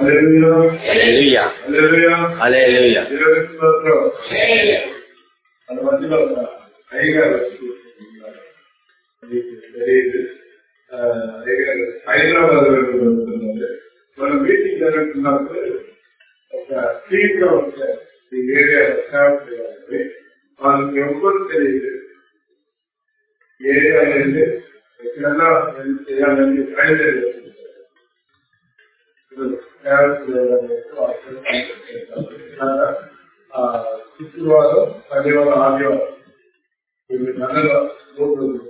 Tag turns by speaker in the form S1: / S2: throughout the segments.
S1: హల్లెలూయా హల్లెలూయా
S2: మన మధ్యలో ఉన్న అయ్యగారు మీకు తెలియదు ఆ, అయ్యగారు హైదరాబాద్లో ఉంటున్నారు. మన మీటింగ్ జరుగుతున్నప్పుడు ఒక టీమ్గా వచ్చారు ఈ ఏరియా సేవ చేయాలని వాళ్ళకి ఎవ్వరు తెలియదు ఏరియా అనేది ఎక్కడన్నా వెళ్ళి చేయాలని బయలుదేరి శుక్రవారం శనివారం ఆదివారం వీళ్ళు నెలలో మూడు రోజులు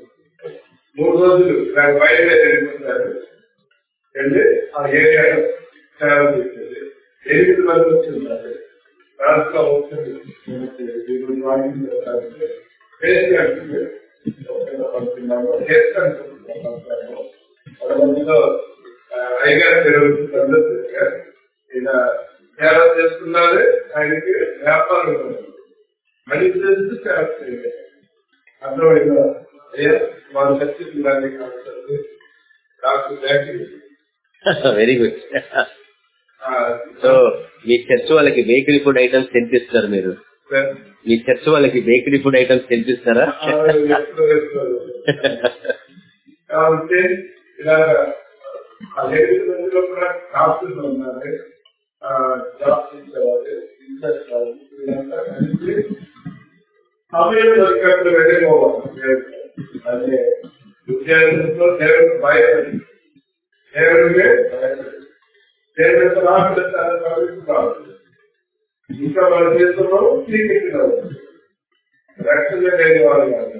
S2: మూడు రోజులు నాకు బయలుదేరి వెళ్ళిపోతారు వెళ్ళి ఆ ఏరియాలో సేవ చేసేది ఎనిమిది వరకు వచ్చింది రాష్ట్రంలో వచ్చింది వీళ్ళు వాకింగ్ చేస్తారంటే వేసి ఒక మందిలో అయ్యగారు జరుగుతుందో ఈయన సేవ చేస్తున్నారు ఆయనకి వ్యాపారం. మనీ చేస్తూ సేవ చేయాలి అర్థమైందా? అయ్యా వాళ్ళు చర్చించడానికి కావచ్చు doctor Jackie
S1: very good so మీ చర్చ్ వాళ్ళకి బేకరీ ఫుడ్ ఐటమ్స్ తినిపిస్తారు మీరు. మీ చర్చ్ వాళ్ళకి బేకరీ ఫుడ్ ఐటమ్స్ తినిపిస్తారా?
S2: కాబట్టి ఇలాగ ఆ లేడీస్ మందిలో కూడా డాక్టర్స్ ఉన్నారు జాబ్ చేసేవాళ్ళు రీసెర్చ్ వాళ్ళు వీళ్ళంతా కలిసి సమయం దొరికినప్పుడు వెళ్ళిపోవాలి అదే విద్యార్థులతో దేవుడికి భయపడి దేవుడికే భయపడి దేవుడి యొక్క రాష్ట్రాలు కావాలి ఇంకా మన దేశంలో చీకటిలో ఉంది. రక్షణ లేని వాళ్ళు కాదు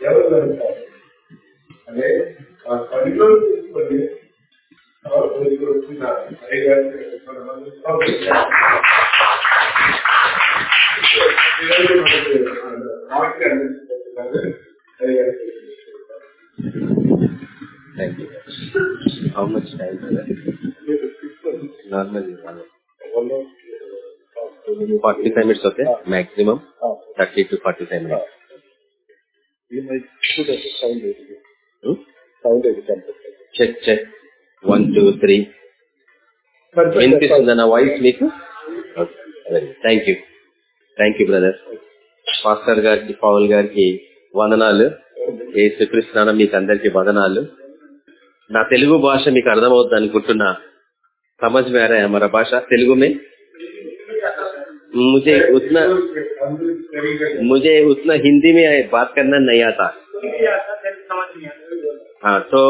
S2: ఎవరు జరుగుతారు అదే ఆ పనిలో తీసుకొని ఆ రోజులు వచ్చినారు అయ్యగారు కొంతమంది పంపించారు. ఈరోజు మనకి వాక్యం అందిస్తున్నారు. అయ్యగారు
S1: thank you how much time normal forty five minutes okay maximum thirty to forty five minutes
S2: You might put as a sound editor. Sound editor.
S1: check check one two three వినిపిస్తుందా నా వాయిస్ మీకు thank you thank you brother pastor గారికి పవన్ గారికి వందనాలు ఏ శ్రీకృష్ణ మీకు అందరికి వందనాలు నా తెలుగు భాష మీకు అర్థమవుతుంది అనుకుంటున్నా समझ में आ रहा है हमारा भाषा तेलुगु में मुझे उतना मुझे उतना हिंदी में बात करना नहीं आता हाँ तो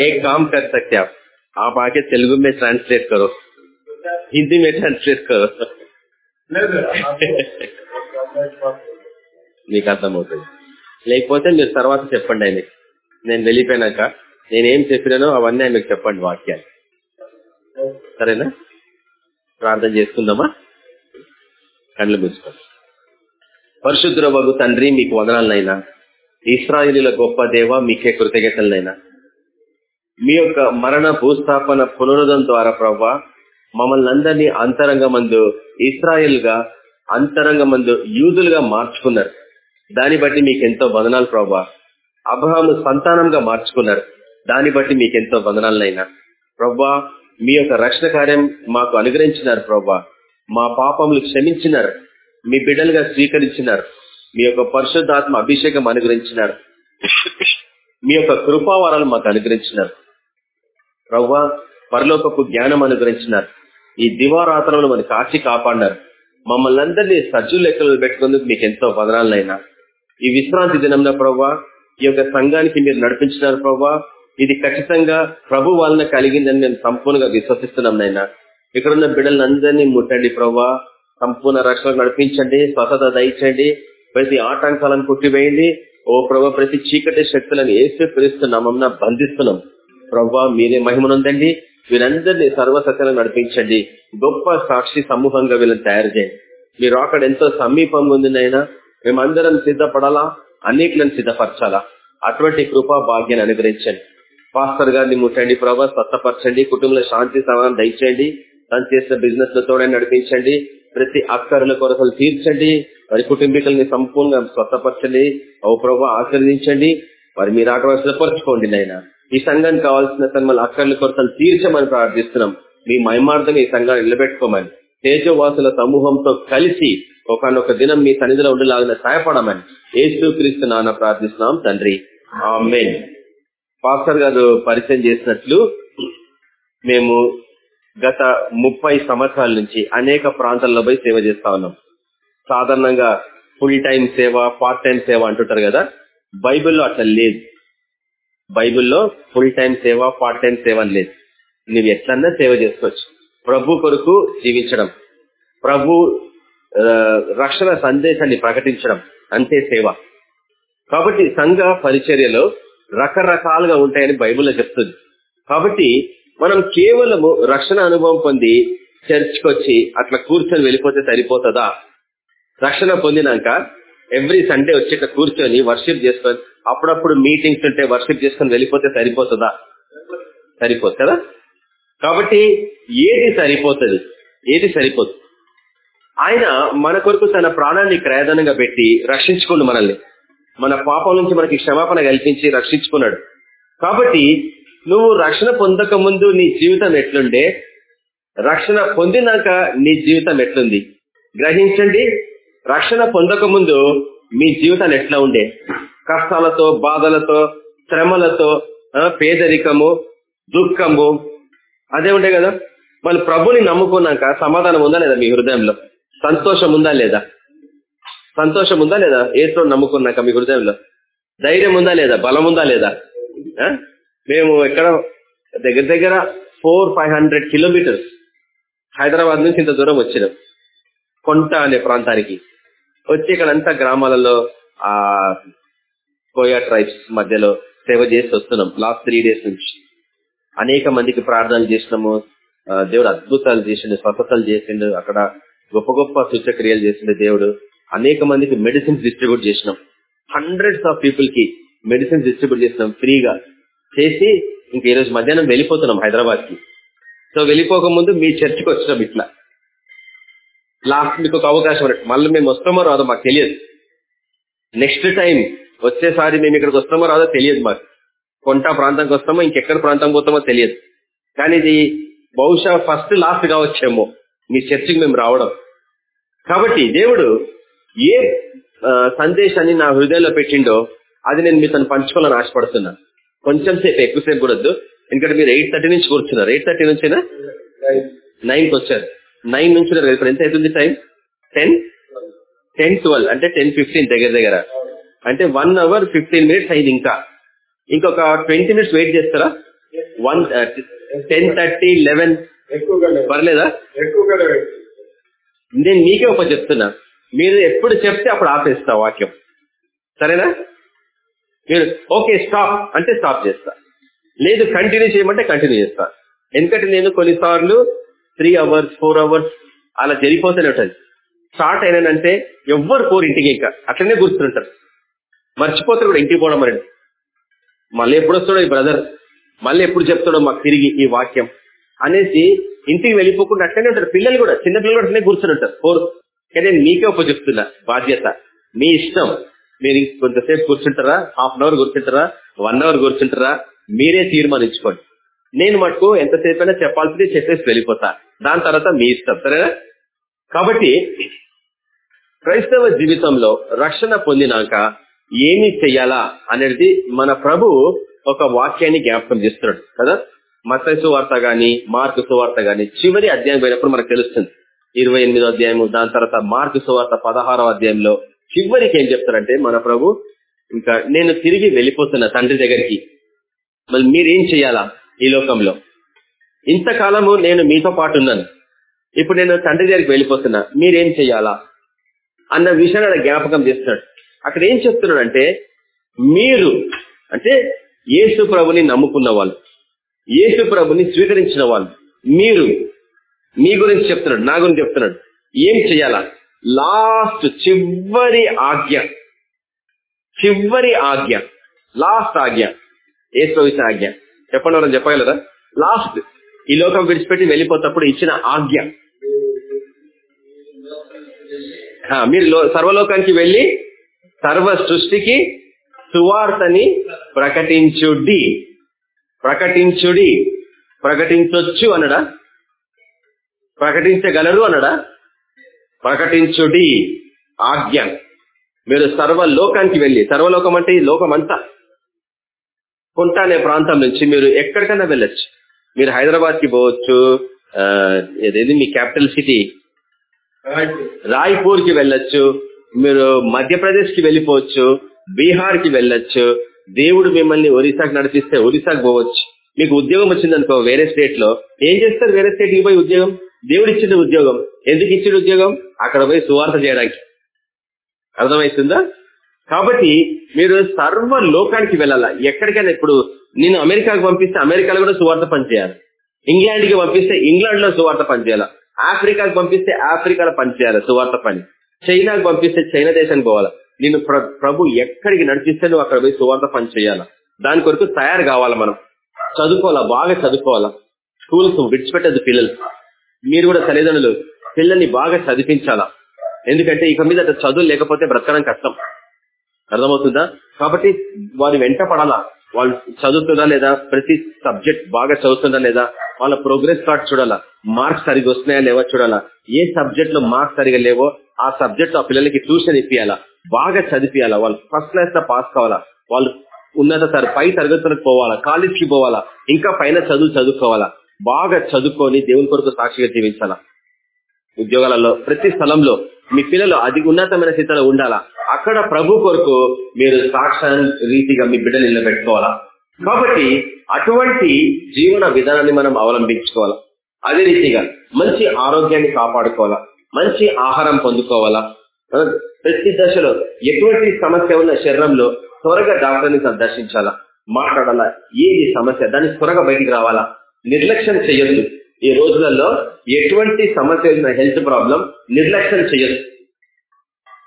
S1: एक काम कर सकते आप आप आके तेलुगु में ट्रांसलेट करो हिंदी में ट्रांसलेट करो మీకు అర్థమవుతుంది లేకపోతే మీరు తర్వాత చెప్పండి ఆయనకి నేను వెళ్ళిపోయినాక నేనేం చెప్పినానో అవన్నీ ఆయనకు చెప్పండి వాక్యాలు సరేనా ప్రార్థన చేసుకుందామా కళ్ళు మూసుకోండి పరిశుద్ధ వగు తండ్రి మీకు వదనాలనైనా ఇస్రాయిలీల గొప్ప దేవ మీకే కృతజ్ఞతలనైనా మీ యొక్క మరణ భూస్థాపన పునరుద్ధం ద్వారా ప్రవ్వా మమ్మల్ని అందరినీ అంతరంగ మందు ఇస్రాయిల్గా అంతరంగ మందు యూదులుగా మార్చుకున్నారు. దాన్ని బట్టి మీకెంతో ఎంతో వదనాలు ప్రభా అబ్రహాము సంతానంగా మార్చుకున్నారు. దాన్ని బట్టి మీకెంతో ఎంతో వదనాలనైనా. ప్రవ్వా మీ యొక్క రక్షణ కార్యం మాకు అనుగ్రహించినారు ప్రవ్వా. మా పాపములు క్షమించినారు. మీ బిడ్డలుగా స్వీకరించినారు. మీ యొక్క పరిశుద్ధాత్మ అభిషేకం అనుగ్రహించినారు. మీ యొక్క కృపావరాలు మాకు అనుగ్రహించినారు. ప్రవ్వ పరలోకపు జ్ఞానం అనుగ్రహించినారు. ఈ దివారాత్రంలో మన కాచి కాపాడినారు. మమ్మల్ని అందరినీ సజ్జు లెక్కలు పెట్టుకుందుకు మీకు ఎంతో వదనాలైనా ఈ విశ్రాంతి దినంలో ప్రవ్వా ఈ యొక్క సంఘానికి మీరు నడిపించినారు ప్రవ్వా ఇది ఖచ్చితంగా ప్రభు వలన కలిగిందని మేము సంపూర్ణంగా విశ్వసిస్తున్నాం నైనా. ఇక్కడ ఉన్న బిడ్డలందరినీ ముట్టండి ప్రవ్వా సంపూర్ణ రక్షణ నడిపించండి స్వతత దయచండి ప్రతి ఆటంకాలను కొట్టివేయండి. ఓ ప్రభా ప్రతి చీకటి శక్తులను ఏసే పిలుస్తున్నాం బంధిస్తున్నాం. ప్రవ్వా మీరే మహిమనుందండి. వీరందరినీ సర్వసత్యాలను నడిపించండి. గొప్ప సాక్షి సమూహంగా వీళ్ళని తయారు చేయండి. మీరు అక్కడ ఎంతో సమీపంగా ఉంది నైనా మేమందరం సిద్ధపడాలా? అన్నిట్లను సిద్ధపరచాలా? అటువంటి కృపా భాగ్యాన్ని అనుగ్రహించండి. పాస్టర్ గారిని ముట్టండి ప్రభా స్వస్థపరచండి. కుటుంబంలో శాంతి సమానం దయచేయండి. తను చేసిన బిజినెస్లో తోడని నడిపించండి. ప్రతి అక్కరుల కొరతలు తీర్చండి. వారి కుటుంబీకుల్ని సంపూర్ణంగా స్వస్థపరచండి. ఓ ప్రభా ఆశీర్వదించండి. వారి మీరు ఆట సిద్ధపరచుకోండి నైనా ఈ సంఘానికి కావాల్సిన తన అక్కర్ల కొరతలు తీర్చమని ప్రార్థిస్తున్నాం. మీ మహిమార్థం ఈ సంఘాన్ని నిలబెట్టుకోమని తేజవాసుల సమూహంతో కలిసి ఒకనొక దినం మీ సన్నిధిలో ఉండేలాగా సహాయపడమని ఏసు క్రీస్తు నాన్న ప్రార్థిస్తున్నాం తండ్రి. ఆమెన్. పాస్టర్ గారు పరిచయం చేసినట్లు మేము గత ముప్పై సంవత్సరాల నుంచి అనేక ప్రాంతాల్లో పోయి సేవ చేస్తా ఉన్నాం. సాధారణంగా ఫుల్ టైం సేవ పార్ట్ టైం సేవ అంటుంటారు కదా. బైబిల్లో అట్లా లేదు. బైబిల్లో ఫుల్ టైం సేవ పార్ట్ టైం సేవ అని లేదు. నువ్వు ఎట్లన్నా సేవ చేసుకోవచ్చు. ప్రభు కొరకు జీవించడం. ప్రభు రక్షణ సందేశాన్ని ప్రకటించడం. అంతే సేవ. కాబట్టి సంఘ పరిచర్యలో రకరకాలుగా ఉంటాయని బైబిల్లో చెప్తుంది. కాబట్టి మనం కేవలము రక్షణ అనుభవం పొంది చర్చ్కి వచ్చి అట్లా కూర్చొని వెళ్ళిపోతే సరిపోతుందా? రక్షణ పొందినాక ఎవ్రీ సండే వచ్చి ఇట్లా కూర్చొని వర్షిప్ చేసుకొని అప్పుడప్పుడు మీటింగ్స్ ఉంటే వర్షిప్ చేసుకుని వెళ్ళిపోతే సరిపోతుందా? సరిపోదు కదా కాబట్టి ఏది సరిపోతుంది? ఏది సరిపోదు. ఆయన మన కొరకు తన ప్రాణాన్ని క్రయదనంగా పెట్టి రక్షించుకుండు మనల్ని. మన పాపం నుంచి మనకి క్షమాపణ కల్పించి రక్షించుకున్నాడు. కాబట్టి నువ్వు రక్షణ పొందక ముందు నీ జీవితం ఎట్లుండే? రక్షణ పొందినాక నీ జీవితం ఎట్లుంది? గ్రహించండి రక్షణ పొందక ముందు మీ జీవితాలు ఎట్లా ఉండే? కష్టాలతో బాధలతో శ్రమలతో ఆ, పేదరికము దుఃఖము అదే ఉంటాయి కదా? మన ప్రభుని నమ్ముకున్నాక సమాధానం ఉందా లేదా మీ హృదయంలో? సంతోషం ఉందా లేదా? సంతోషం ఉందా లేదా? ఏసులో నమ్ముకున్నాక మీ హృదయంలో? ధైర్యం ఉందా లేదా? బలం ఉందా లేదా? ఆ? మేము ఎక్కడ దగ్గర దగ్గర four five hundred kilometres Hyderabad నుంచి ఇంత దూరం వచ్చినాం. కొంట అనే ప్రాంతానికి. వచ్చి ఇక్కడంతా గ్రామాలలో ఆ కోయా ట్రైబ్స్ మధ్యలో సేవ చేసి వస్తున్నాం లాస్ట్ త్రీ డేస్ నుంచి. అనేక మందికి ప్రార్థనలు చేసినాము. దేవుడు అద్భుతాలు చేసిండు స్వస్థతలు చేసిండు. అక్కడ గొప్ప గొప్ప సూచక్రియలు చేసిండు దేవుడు. అనేక మందికి మెడిసిన్స్ డిస్ట్రిబ్యూట్ చేసినాం. హండ్రెడ్స్ ఆఫ్ పీపుల్కి మెడిసిన్స్ డిస్ట్రిబ్యూట్ చేసినాం ఫ్రీగా. చేసి ఇంక ఈ రోజు మధ్యాహ్నం వెళ్ళిపోతున్నాం హైదరాబాద్కి సో వెళ్ళిపోక ముందు మీ చర్చికి వచ్చినాం ఇట్లా. లాస్ట్ మీకు ఒక అవకాశం మళ్ళీ మేము వస్తామో రాదో మాకు తెలియదు. నెక్స్ట్ టైం వచ్చేసారి మేము ఇక్కడికి వస్తామో రాదో తెలియదు మాకు. కొంట ప్రాంతంకి వస్తామో ఇంకెక్కడ ప్రాంతం పోతామో తెలియదు. కానీ ఇది బహుశా ఫస్ట్ లాస్ట్ కావచ్చేమో. మీ చర్చికి మేము రావడం. కాబట్టి దేవుడు ఏ సందేశాన్ని నా హృదయంలో పెట్టిండో అది నేను మీతో పంచుకోవాలని ఆశపడుతున్నా. కొంచెం సేపు ఎక్కువసేపు కూడా ఎందుకంటే మీరు ఎయిట్ థర్టీ నుంచి కూర్చున్నారు. ఎయిట్ థర్టీ నుంచేనా? నైన్కి వచ్చారు నైన్ నుంచి ఉన్నారు ఇప్పుడు ఎంత అవుతుంది టైం టెన్ టెన్ ట్వెల్వ్ అంటే టెన్ ఫిఫ్టీన్ దగ్గర దగ్గర. అంటే వన్ అవర్ ఫిఫ్టీన్ మినిట్స్ అయింది ఇంకా. ఇంకొక ట్వంటీ మినిట్స్ వెయిట్ చేస్తారా? వన్ టెన్ థర్టీ లెవెన్ పర్లేదా? నేను మీకే ఒక చెప్తున్నా. మీరు ఎప్పుడు చెప్తే అప్పుడు ఆపేస్తా వాక్యం. సరేనా? మీరు ఓకే స్టాప్. అంటే స్టాప్ చేస్తా. లేదు కంటిన్యూ చేయమంటే కంటిన్యూ చేస్తా. ఎందుకంటే నేను కొన్నిసార్లు త్రీ అవర్స్ ఫోర్ అవర్స్ అలా జరిగిపోతూనే ఉంటుంది స్టార్ట్ అయినానంటే ఎవ్వరు పోరు ఇంటికి ఇంకా. అట్లనే గుర్తుంటారు. మర్చిపోతారు కూడా ఇంటికి పోవడం అనేది మళ్ళీ ఎప్పుడు వస్తాడో ఈ బ్రదర్ మళ్ళీ ఎప్పుడు చెప్తాడో మాకు తిరిగి ఈ వాక్యం అనేసి ఇంటికి వెళ్ళిపోకుండా అట్లనే ఉంటారు. పిల్లలు కూడా చిన్న పిల్లలు కూడా అట్లనే కూర్చొని ఉంటారు. ఫోర్ కానీ నేను మీకే ఒక చెప్తున్నా బాధ్యత. మీ ఇష్టం. మీరు కొంతసేపు కూర్చుంటారా? హాఫ్ అన్ అవర్ కూర్చుంటారా? వన్ అవర్ కూర్చుంటారా? మీరే తీర్మానించుకోండి. నేను మటుకు ఎంతసేపు అయినా చెప్పాల్సింది చెప్పేసి వెళ్ళిపోతా. దాని తర్వాత మీ ఇష్టం. సరేనా? కాబట్టి క్రైస్తవ జీవితంలో రక్షణ పొందినాక ఏమి చెయ్యాలా అనేది మన ప్రభు ఒక వాక్యాన్ని జ్ఞాపకం చేస్తున్నాడు కదా? మత సువార్త గాని మార్కు సువార్త గాని చివరి అధ్యాయం పోయినప్పుడు మనకు తెలుస్తుంది. ఇరవై ఎనిమిదో అధ్యాయము దాని తర్వాత మార్కు సువార్త పదహారో అధ్యాయంలో చివరికి ఏం చెప్తారంటే మన ప్రభు ఇంకా నేను తిరిగి వెళ్ళిపోతున్నా తండ్రి దగ్గరికి. మళ్ళీ మీరేం చెయ్యాలా ఈ లోకంలో? ఇంతకాలము నేను మీతో పాటు ఉన్నాను. ఇప్పుడు నేను తండ్రి దగ్గరికి వెళ్ళిపోతున్నా. మీరేం చెయ్యాలా? అన్న విషయాన్ని జ్ఞాపకం చేస్తున్నాడు. అక్కడ ఏం చెప్తున్నాడంటే మీరు అంటే యేసు ప్రభుని నమ్ముకున్న వాళ్ళు యేసు ప్రభుని స్వీకరించిన వాళ్ళు మీరు మీ గురించి చెప్తున్నాడు నా గురించి చెప్తున్నాడు. ఏం చెయ్యాలా లాస్ట్ చివరి ఆజ్ఞ చివరి ఆజ్ఞ లాస్ట్ ఆజ్ఞ ఏసు ఇచ్చిన ఆజ్ఞ. చెప్పండి వాళ్ళని చెప్పగలరా? లాస్ట్ ఈ లోకం విడిచిపెట్టి వెళ్ళిపోతప్పుడు ఇచ్చిన ఆజ్ఞ. మీరు సర్వలోకానికి వెళ్ళి సర్వ సృష్టికి సువార్తని ప్రకటించుడి. ప్రకటించుడి. ప్రకటించొచ్చు అనడా? ప్రకటించగలరు అనడా? ప్రకటించుడి. ఆజ్ఞ. మీరు సర్వలోకానికి వెళ్ళి సర్వలోకం అంటే ఈ లోకం అంతా కుంట అనే ప్రాంతం నుంచి మీరు ఎక్కడికైనా వెళ్ళొచ్చు. మీరు హైదరాబాద్కి పోవచ్చు ఆ, ఏదేది మీ క్యాపిటల్ సిటీ? రాయ్పూర్. కి వెళ్ళొచ్చు. మీరు మధ్యప్రదేశ్కి వెళ్ళిపోవచ్చు బీహార్కి వెళ్ళొచ్చు దేవుడు మిమ్మల్ని ఒరిస్సాకి నడిపిస్తే ఒరిస్సాకి పోవచ్చు. మీకు ఉద్యోగం వచ్చిందనుకో వేరే స్టేట్లో ఏం చేస్తారు వేరే స్టేట్కి పోయి ఉద్యోగం? దేవుడు ఇచ్చిన ఉద్యోగం. ఎందుకు ఇచ్చిన ఉద్యోగం? అక్కడ పోయి సువార్త చేయడానికి. అర్థమవుతుందా కాబట్టి మీరు సర్వ లోకానికి వెళ్ళాలా? ఎక్కడికైనా ఇప్పుడు నేను అమెరికాకు పంపిస్తే అమెరికాలో కూడా సువార్త పనిచేయాలి. ఇంగ్లాండ్కి పంపిస్తే ఇంగ్లాండ్లో సువార్త పనిచేయాలి? ఆఫ్రికాకు పంపిస్తే ఆఫ్రికాలో పనిచేయాలి సువార్త పని. చైనాకు పంపిస్తే చైనా దేశానికి పోవాలా? నేను ప్రభు ఎక్కడికి నడిపిస్తే నువ్వు అక్కడ పోయి సువార్త పని చేయాలా? దాని కొరకు తయారు కావాలా మనం? చదువుకోవాలా? బాగా చదువుకోవాలా? స్కూల్స్ విడిచిపెట్టద్దు పిల్లలు. మీరు కూడా తల్లిదండ్రులు పిల్లల్ని బాగా చదివించాలా? ఎందుకంటే ఇక మీద చదువు లేకపోతే బ్రతకడం కష్టం. అర్థమవుతుందా? కాబట్టి వారి వెంట పడాలా? వాళ్ళు చదువుతుందా లేదా? ప్రతి సబ్జెక్ట్ బాగా చదువుతుందా లేదా? వాళ్ళ ప్రోగ్రెస్ కార్డ్ చూడాలా? మార్క్స్ సరిగా వస్తున్నాయా లేవో చూడాలా? ఏ సబ్జెక్ట్లో మార్క్స్ సరిగా లేవో ఆ సబ్జెక్ట్ ఆ పిల్లలకి ట్యూషన్ ఇప్పియాలా? బాగా చదివియాలా వాళ్ళు ఫస్ట్ క్లాస్లో పాస్ కావాలా? వాళ్ళు ఉన్నత తర- పై తరగతులకు పోవాలా? కాలేజ్కి పోవాలా? ఇంకా పైన చదువు చదువుకోవాలా? బాగా చదువుకొని దేవుని కొరకు సాక్షిగా జీవించాలా? ఉద్యోగాలలో ప్రతి స్థలంలో మీ పిల్లలు అది ఉన్నతమైన స్థితిలో ఉండాలా? అక్కడ ప్రభు కొరకు మీరు సాక్ష రీతిగా మీ బిడ్డలు నిలబెట్టుకోవాలా? కాబట్టి అటువంటి జీవన విధానాన్ని మనం అవలంబించుకోవాలా? అదే రీతిగా మంచి ఆరోగ్యాన్ని కాపాడుకోవాలా? మంచి ఆహారం పొందుకోవాలా? ప్రతి దశలో ఎటువంటి సమస్య ఉన్న శరీరంలో త్వరగా డాక్టర్ని సందర్శించాలా? మాట్లాడాలా? ఏది సమస్య? దాన్ని త్వరగా బయటికి రావాలా? నిర్లక్ష్యం చేయొద్దు. ఈ రోజులలో ఎటువంటి సమస్య ఉన్న హెల్త్ ప్రాబ్లం నిర్లక్ష్యం చేయొద్దు.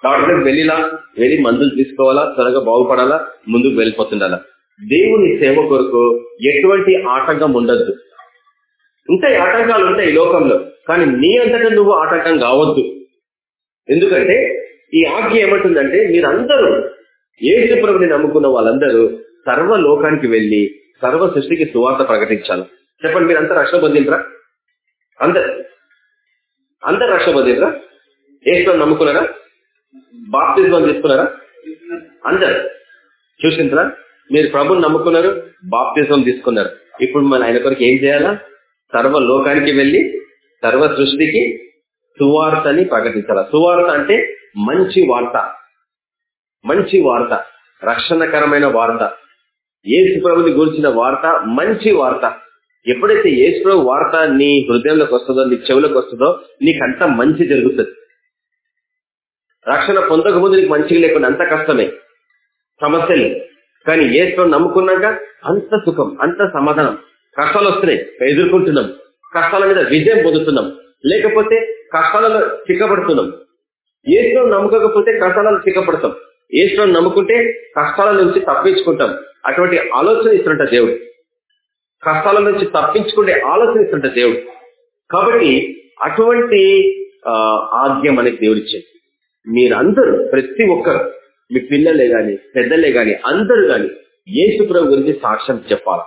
S1: డాక్టర్కి వెళ్ళిలా వెళ్ళి మందులు తీసుకోవాలా త్వరగా బాగుపడాలా ముందుకు వెళ్ళిపోతుండాలా? దేవుని సేవ కొరకు ఎటువంటి ఆటంకం ఉండద్దు. ఉంటాయి ఆటంకాలు ఉంటాయి ఈ లోకంలో. కానీ నీ అంతటా నువ్వు ఆటంకం కావద్దు. ఎందుకంటే ఈ ఆజ్ఞ ఏమంటుందంటే మీరందరూ ఏసు ప్రభుని నమ్ముకున్న వాళ్ళందరూ సర్వ లోకానికి వెళ్ళి సర్వ సృష్టికి సువార్త ప్రకటించాలి. చెప్పండి మీరు అంతా రక్షణ పొందిండ్రా? అందరు? అందరు రక్షణ పొందిండ్రా? ఏసు నమ్ముకున్నారా? బాప్తిజం తీసుకున్నారా? అందరు? చూసిండ్రా? మీరు ప్రభుని నమ్ముకున్నారు బాప్తిజం తీసుకున్నారు. ఇప్పుడు మన ఆయన కొరకు ఏం చేయాలా? సర్వ లోకానికి వెళ్ళి సర్వ సృష్టికి సువార్తని ప్రకటించాల. సువార్త అంటే మంచి వార్త. మంచి వార్త. రక్షణకరమైన వార్త. ఏసు ప్రభుని గురించిన వార్త మంచి వార్త. ఎప్పుడైతే ఏసు ప్రభు వార్త నీ హృదయంలోకి వస్తుందో నీ చెవులకు వస్తుందో నీకంతా మంచి జరుగుతుంది. రక్షణ పొందక ముందు నీకు మంచిగా లేకుండా అంత కష్టమే. సమస్యలు కానీ ఏసు నమ్ముకున్నాక అంత సుఖం అంత సమాధానం. కష్టాలు వస్తున్నాయి. ఎదుర్కొంటున్నాం. కష్టాల మీద విజయం పొందుతున్నాం. లేకపోతే కష్టాలలో చిక్కబడుతున్నాం. ఏసులో నమ్మకపోతే కష్టాలలో చిక్కపడతాం ఏసులో నమ్ముకుంటే కష్టాల నుంచి తప్పించుకుంటాం. అటువంటి ఆలోచన ఇస్తుంట దేవుడు. కష్టాల నుంచి తప్పించుకుంటే ఆలోచన ఇస్తుంట దేవుడు. కాబట్టి అటువంటి ఆజ్ఞ మనకి దేవుడిచ్చేది మీరందరూ ప్రతి ఒక్కరు మీ పిల్లలే గాని పెద్దలే గాని అందరూ గాని ఏసు ప్రభు గురించి సాక్ష్యం చెప్పాలి.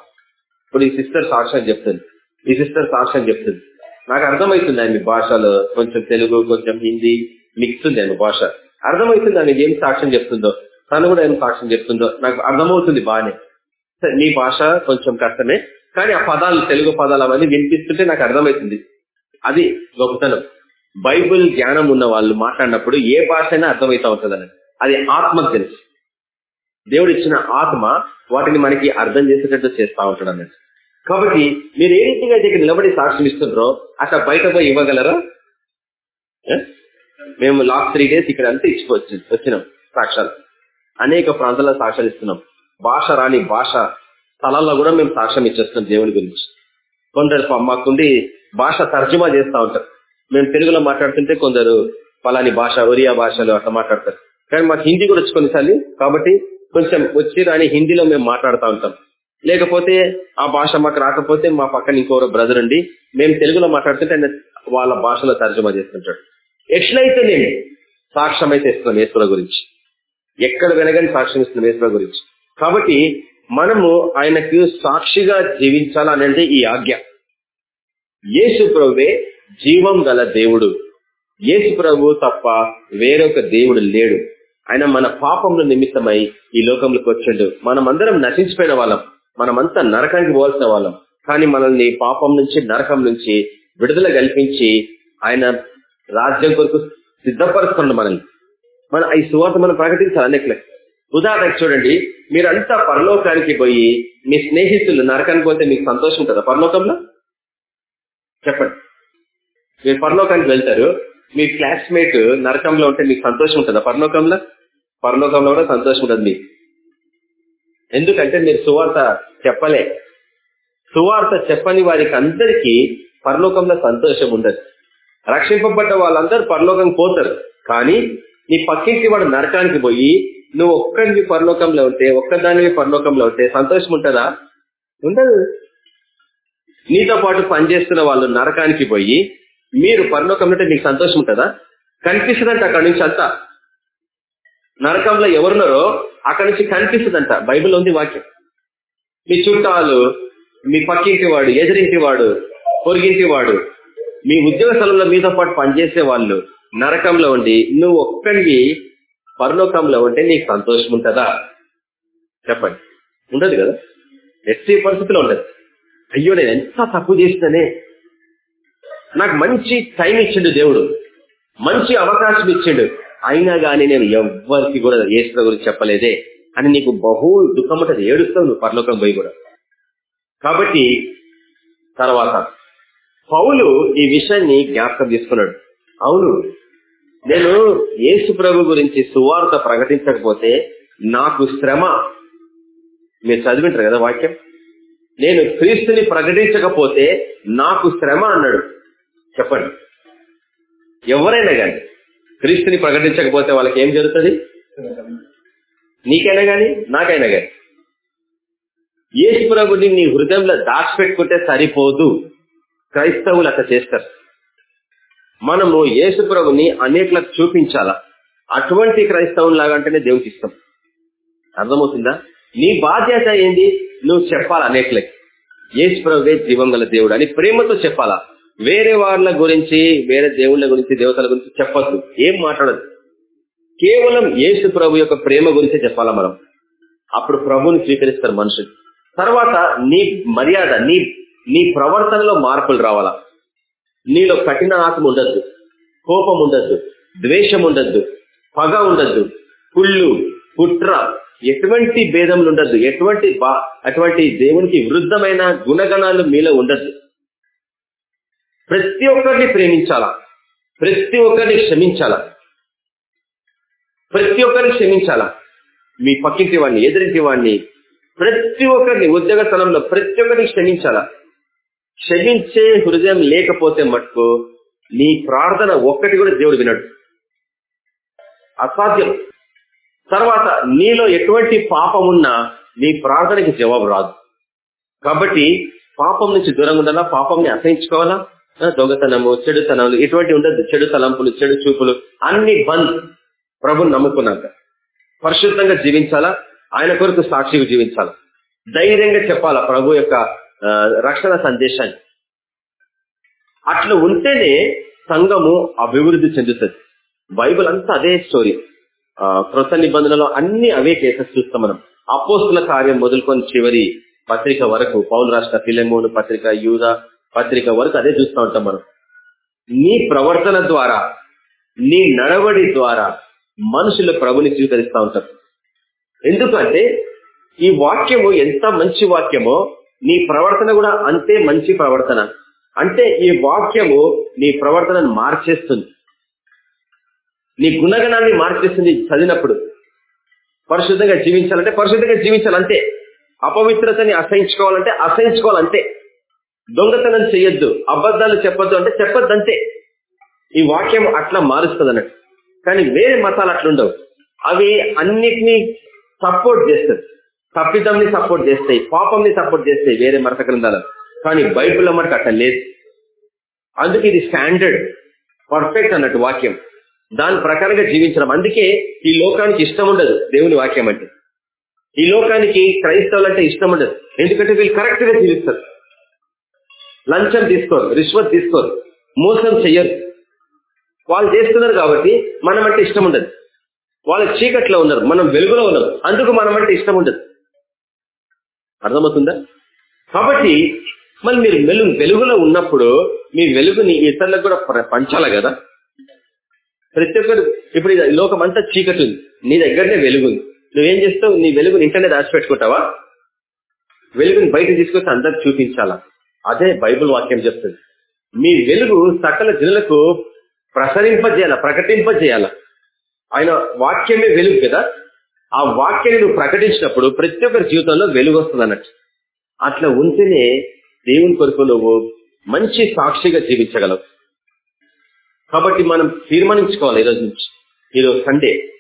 S1: ఇప్పుడు ఈ సిస్టర్ సాక్ష్యం చెప్తుంది. మీ సిస్టర్ సాక్ష్యం చెప్తుంది. నాకు అర్థమవుతుంది ఆమె భాషలో కొంచెం తెలుగు కొంచెం హిందీ మిక్స్ ఉంది ఆమె భాష. అర్థమవుతుంది ఆమె ఏం సాక్ష్యం చెప్తుందో తను కూడా ఏం సాక్ష్యం చెప్తుందో నాకు అర్థమవుతుంది బాగానే. సరే, నీ భాష కొంచెం కష్టమే కానీ ఆ పదాలు తెలుగు పదాలు అవన్నీ వినిపిస్తుంటే నాకు అర్థమవుతుంది. అది గొప్పతనం. బైబిల్ జ్ఞానం ఉన్న వాళ్ళు మాట్లాడినప్పుడు ఏ భాష అయినా అర్థమవుతా ఉంటుందని. అది ఆత్మకు తెలుసు. దేవుడు ఇచ్చిన ఆత్మ వాటిని మనకి అర్థం చేసేటట్టు చేస్తా ఉంటాడు అన్నట్టు కాబట్టి మీరు ఏ రీతిగా అయితే ఇక్కడ నిలబడి సాక్ష్యం ఇస్తుండ్రో అట్లా బయట పోయి ఇవ్వగలరా? మేము లాస్ట్ త్రీ డేస్ ఇక్కడ అంతా ఇచ్చిపోవచ్చు వచ్చినాం సాక్ష్యాలు. అనేక ప్రాంతాల్లో సాక్ష్యాలు ఇస్తున్నాం. భాష రాని భాష స్థలాల్లో కూడా మేము సాక్ష్యం ఇచ్చేస్తున్నాం దేవుని గురించి. కొందరు మాకుండి భాష తర్జుమా చేస్తా ఉంటారు. మేము తెలుగులో మాట్లాడుతుంటే కొందరు పలాని భాష ఒరియా భాషలు అట్లా మాట్లాడతారు. కానీ మాకు హిందీ కూడా వచ్చి కొన్నిసార్లు కాబట్టి కొంచెం వచ్చి రాని హిందీలో మేము మాట్లాడుతూ ఉంటాం. లేకపోతే ఆ భాష మాకు రాకపోతే మా పక్కన ఇంకోరు బ్రదర్ ఉండి మేము తెలుగులో మాట్లాడుతుంటే ఆయన వాళ్ళ భాషలో తర్జుమా చేస్తుంటాడు. ఎట్లయితే నేను సాక్ష్యం అయితే ఇస్తున్నాం ఈశ్వర గురించి. ఎక్కడ వెనగని సాక్ష్యం ఇస్తున్నాం ఈశ్వర గురించి. కాబట్టి మనము ఆయనకు సాక్షిగా జీవించాలనేది ఈ ఆజ్ఞ. యేసు ప్రభువే జీవం గల దేవుడు. యేసు ప్రభు తప్ప వేరొక దేవుడు లేడు. ఆయన మన పాపముల నిమిత్తమై ఈ లోకంలోకి వచ్చిండు. అందరం నశించిపోయిన వాళ్ళం. మనమంతా నరకానికి పోవాల్సిన వాళ్ళం. కానీ మనల్ని పాపం నుంచి నరకం నుంచి విడుదల కల్పించి ఆయన రాజ్యం కొరకు సిద్ధపరుస్తున్నాడు మనల్ని. మన ఈ సువార్త మనం ప్రకటించాలి అనేకలే ఉదాహరణకు చూడండి మీరంతా పరలోకానికి పోయి మీ స్నేహితులు నరకానికి పోతే మీకు సంతోషం ఉంటుందా? పరలోకంలో? చెప్పండి. మీరు పరలోకానికి వెళ్తారు మీ క్లాస్మేట్ నరకంలో ఉంటే మీకు సంతోషం ఉంటుందా? పరలోకంలో? పరలోకంలో కూడా సంతోషం ఉంటుంది మీకు. ఎందుకంటే మీరు సువార్త చెప్పలే. సువార్త చెప్పని వారికి అందరికీ పరలోకంలో సంతోషం ఉండదు. రక్షింపబడ్డ వాళ్ళందరూ పరలోకం పోతారు. కానీ నీ పక్కింటి వాడు నరకానికి పోయి నువ్వు ఒక్కడివి పరలోకంలో ఉంటే ఒక్కదానివి పరలోకంలో ఉంటే సంతోషం ఉంటుందా? ఉండదు. నీతో పాటు పనిచేస్తున్న వాళ్ళు నరకానికి పోయి మీరు పరలోకంలో ఉంటే నీకు సంతోషం ఉంటుందా? కనిపిస్తుందంటే అక్కడి నుంచి అంతా. నరకంలో ఎవరున్నారో అక్కడి నుంచి కనిపిస్తుందంట. బైబిల్ ఉంది వాక్యం. మీ చుట్టాలు మీ పక్కింటి వాడు ఎదిరింటి వాడు పొరిగింటి వాడు మీ ఉద్యోగ స్థలంలో మీతో పాటు పనిచేసే వాళ్ళు నరకంలో ఉండి నువ్వు ఒక్కడివి పరలోకంలో ఉంటే నీకు సంతోషం ఉంటుందా? చెప్పండి. ఉండదు కదా? ఎట్టి పరిస్థితిలో ఉండదు. అయ్యో నేను ఎంత తప్పు చేసిననే? నాకు మంచి టైం ఇచ్చిండు దేవుడు. మంచి అవకాశం ఇచ్చిండు. అయినా గానీ నేను ఎవ్వరికి కూడా ఏసుల గురించి చెప్పలేదే అని నీకు బహు దుఃఖం ఉంటుంది. ఏడుస్తావు నువ్వు పరలోకం పోయి కూడా. కాబట్టి తర్వాత పౌలు ఈ విషయాన్ని జ్ఞాపకం తీసుకున్నాడు. అవును నేను యేసు ప్రభు గురించి సువార్త ప్రకటించకపోతే నాకు శ్రమ. మీరు చదివింటారు కదా వాక్యం? నేను క్రీస్తుని ప్రకటించకపోతే నాకు శ్రమ అన్నాడు. చెప్పండి. ఎవరైనా కానీ క్రీస్తుని ప్రకటించకపోతే వాళ్ళకి ఏం జరుగుతుంది? నీకైనా గాని నాకైనా గాని. యేసుప్రభుని నీ హృదయంలో దాచిపెట్టుకుంటే సరిపోదు. క్రైస్తవులు అట్లా చేస్తారు. మనము యేసు ప్రభుని అనేకలకు చూపించాలా? అటువంటి క్రైస్తవుని అంటేనే దేవుడికి ఇష్టం. అర్థమవుతుందా? నీ బాధ్యత ఏంది? నువ్వు చెప్పాలా అనేకలకి? యేసు ప్రభువే జీవం గల దేవుడు అని ప్రేమతో చెప్పాలా? వేరే వాళ్ళ గురించి వేరే దేవుళ్ళ గురించి దేవతల గురించి చెప్పొద్దు. ఏం మాట్లాడదు కేవలం యేసు ప్రభు యొక్క ప్రేమ గురించే చెప్పాలా మనం? అప్పుడు ప్రభుని స్వీకరిస్తారు మనుషులు. తర్వాత నీ మర్యాద నీ నీ ప్రవర్తనలో మార్పులు రావాలా? నీలో కఠిన ఆత్మ ఉండద్దు. కోపం ఉండద్దు. ద్వేషం ఉండద్దు. పగ ఉండద్దు. కుళ్ళు కుట్ర ఎటువంటి భేదములు ఉండద్దు. ఎటువంటి అటువంటి దేవునికి వృద్ధమైన గుణగణాలు మీలో ఉండద్దు. ప్రతి ఒక్కరిని ప్రేమించాలా? ప్రతి ఒక్కరిని క్షమించాలా? ప్రతి ఒక్కరిని క్షమించాలా? మీ పక్కింటి వాడిని ఎదురింటి వాడిని ప్రతి ఒక్కరిని ఉద్యోగ స్థలంలో ప్రతి ఒక్కరిని క్షమించాలా? క్షమించే హృదయం లేకపోతే మటుకు నీ ప్రార్థన ఒక్కటి కూడా దేవుడు వినడు. అసాధ్యం. తర్వాత నీలో ఎటువంటి పాపం ఉన్నా నీ ప్రార్థనకి జవాబు రాదు. కాబట్టి పాపం నుంచి దూరంగా ఉండాలా? పాపంని అసహించుకోవాలా? దొంగతనము చెడుతనములు ఇటువంటి ఉండదు. చెడు తలంపులు చెడు చూపులు అన్ని బంద్ ప్రభుని నమ్ముకున్నాక. పరిశుద్ధంగా జీవించాలా? ఆయన కొరకు సాక్షిగా జీవించాలా? ధైర్యంగా చెప్పాలా ప్రభు యొక్క రక్షణ సందేశాన్ని? అట్లా ఉంటేనే సంఘము అభివృద్ధి చెందుతుంది. బైబుల్ అంతా అదే స్టోరీ. కృత నిబంధనలో అన్ని అవే కేసెస్ చూస్తాం మనం. అపోస్తుల కార్యం మొదలుకొని చివరి పత్రిక వరకు పౌలు రాష్ట్ర ఫిలెమోను పత్రిక యూద పత్రిక వరకు అదే చూస్తూ ఉంటాం మనం. నీ ప్రవర్తన ద్వారా నీ నడవడి ద్వారా మనుషుల ప్రభుని స్వీకరిస్తూ ఉంటారు. ఎందుకంటే ఈ వాక్యము ఎంత మంచి వాక్యమో నీ ప్రవర్తన కూడా అంతే మంచి ప్రవర్తన. అంటే ఈ వాక్యము నీ ప్రవర్తనను మార్చేస్తుంది. నీ గుణగణాన్ని మార్చేస్తుంది చదివినప్పుడు. పరిశుద్ధంగా జీవించాలంటే పరిశుద్ధంగా జీవించాలంటే అపవిత్రతని అసహించుకోవాలంటే అసహించుకోవాలంటే. దొంగతనం చేయొద్దు అబద్ధాలు చెప్పొద్దు అంటే చెప్పొద్దు అంతే ఈ వాక్యం అట్లా మారుస్తుంది అన్నట్టు కానీ వేరే మతాలు అట్లుండవు. అవి అన్నిటినీ సపోర్ట్ చేస్తుంది తప్పిదంని సపోర్ట్ చేస్తాయి. పాపంని సపోర్ట్ చేస్తాయి వేరే మత గ్రంథాలు. కానీ బైబుల్ మనకు అట్లా లేదు. అందుకే ఇది స్టాండర్డ్ పర్ఫెక్ట్ అన్నట్టు వాక్యం. దాని ప్రకారంగా జీవించడం. అందుకే ఈ లోకానికి ఇష్టం ఉండదు దేవుని వాక్యం అంటే. ఈ లోకానికి క్రైస్తవులు అంటే ఇష్టం ఉండదు. ఎందుకంటే వీళ్ళు కరెక్ట్గా జీవిస్తారు. లంచం తీసుకోరు రిశ్వత్ తీసుకోరు మోసం చెయ్యరు. వాళ్ళు చేస్తున్నారు కాబట్టి మనం అంటే ఇష్టం ఉండదు. వాళ్ళు చీకట్లో ఉన్నారు మనం వెలుగులో ఉన్నాం అందుకు మనం అంటే ఇష్టం ఉండదు. అర్థమవుతుందా? కాబట్టి మళ్ళీ మీరు వెలుగు వెలుగులో ఉన్నప్పుడు మీ వెలుగుని ఇతరులకు కూడా పంచాలి కదా. ప్రతి ఒక్కరు ఇప్పుడు లోకం అంతా చీకటి ఉంది. నీ దగ్గరనే వెలుగుంది నువ్వేం చేస్తావు? నీ వెలుగుని ఇంటనే దాచిపెట్టుకుంటావా? వెలుగుని బయట తీసుకొచ్చి అందరికి చూపించాలా? అదే బైబిల్ వాక్యం చెప్తుంది. మీ వెలుగు సకల జనులకు ప్రసరింపజేయాల ప్రకటింపజేయాల. ఆయన వాక్యమే వెలుగు కదా? ఆ వాక్యాన్ని నువ్వు ప్రకటించినప్పుడు ప్రతి ఒక్కరి జీవితంలో వెలుగు వస్తుంది అన్నట్టు. అట్లా ఉంటేనే దేవుని కొరకు నువ్వు మంచి సాక్షిగా జీవించగలవు. కాబట్టి మనం తీర్మానించుకోవాలి ఈరోజు నుంచి. ఈరోజు సండే.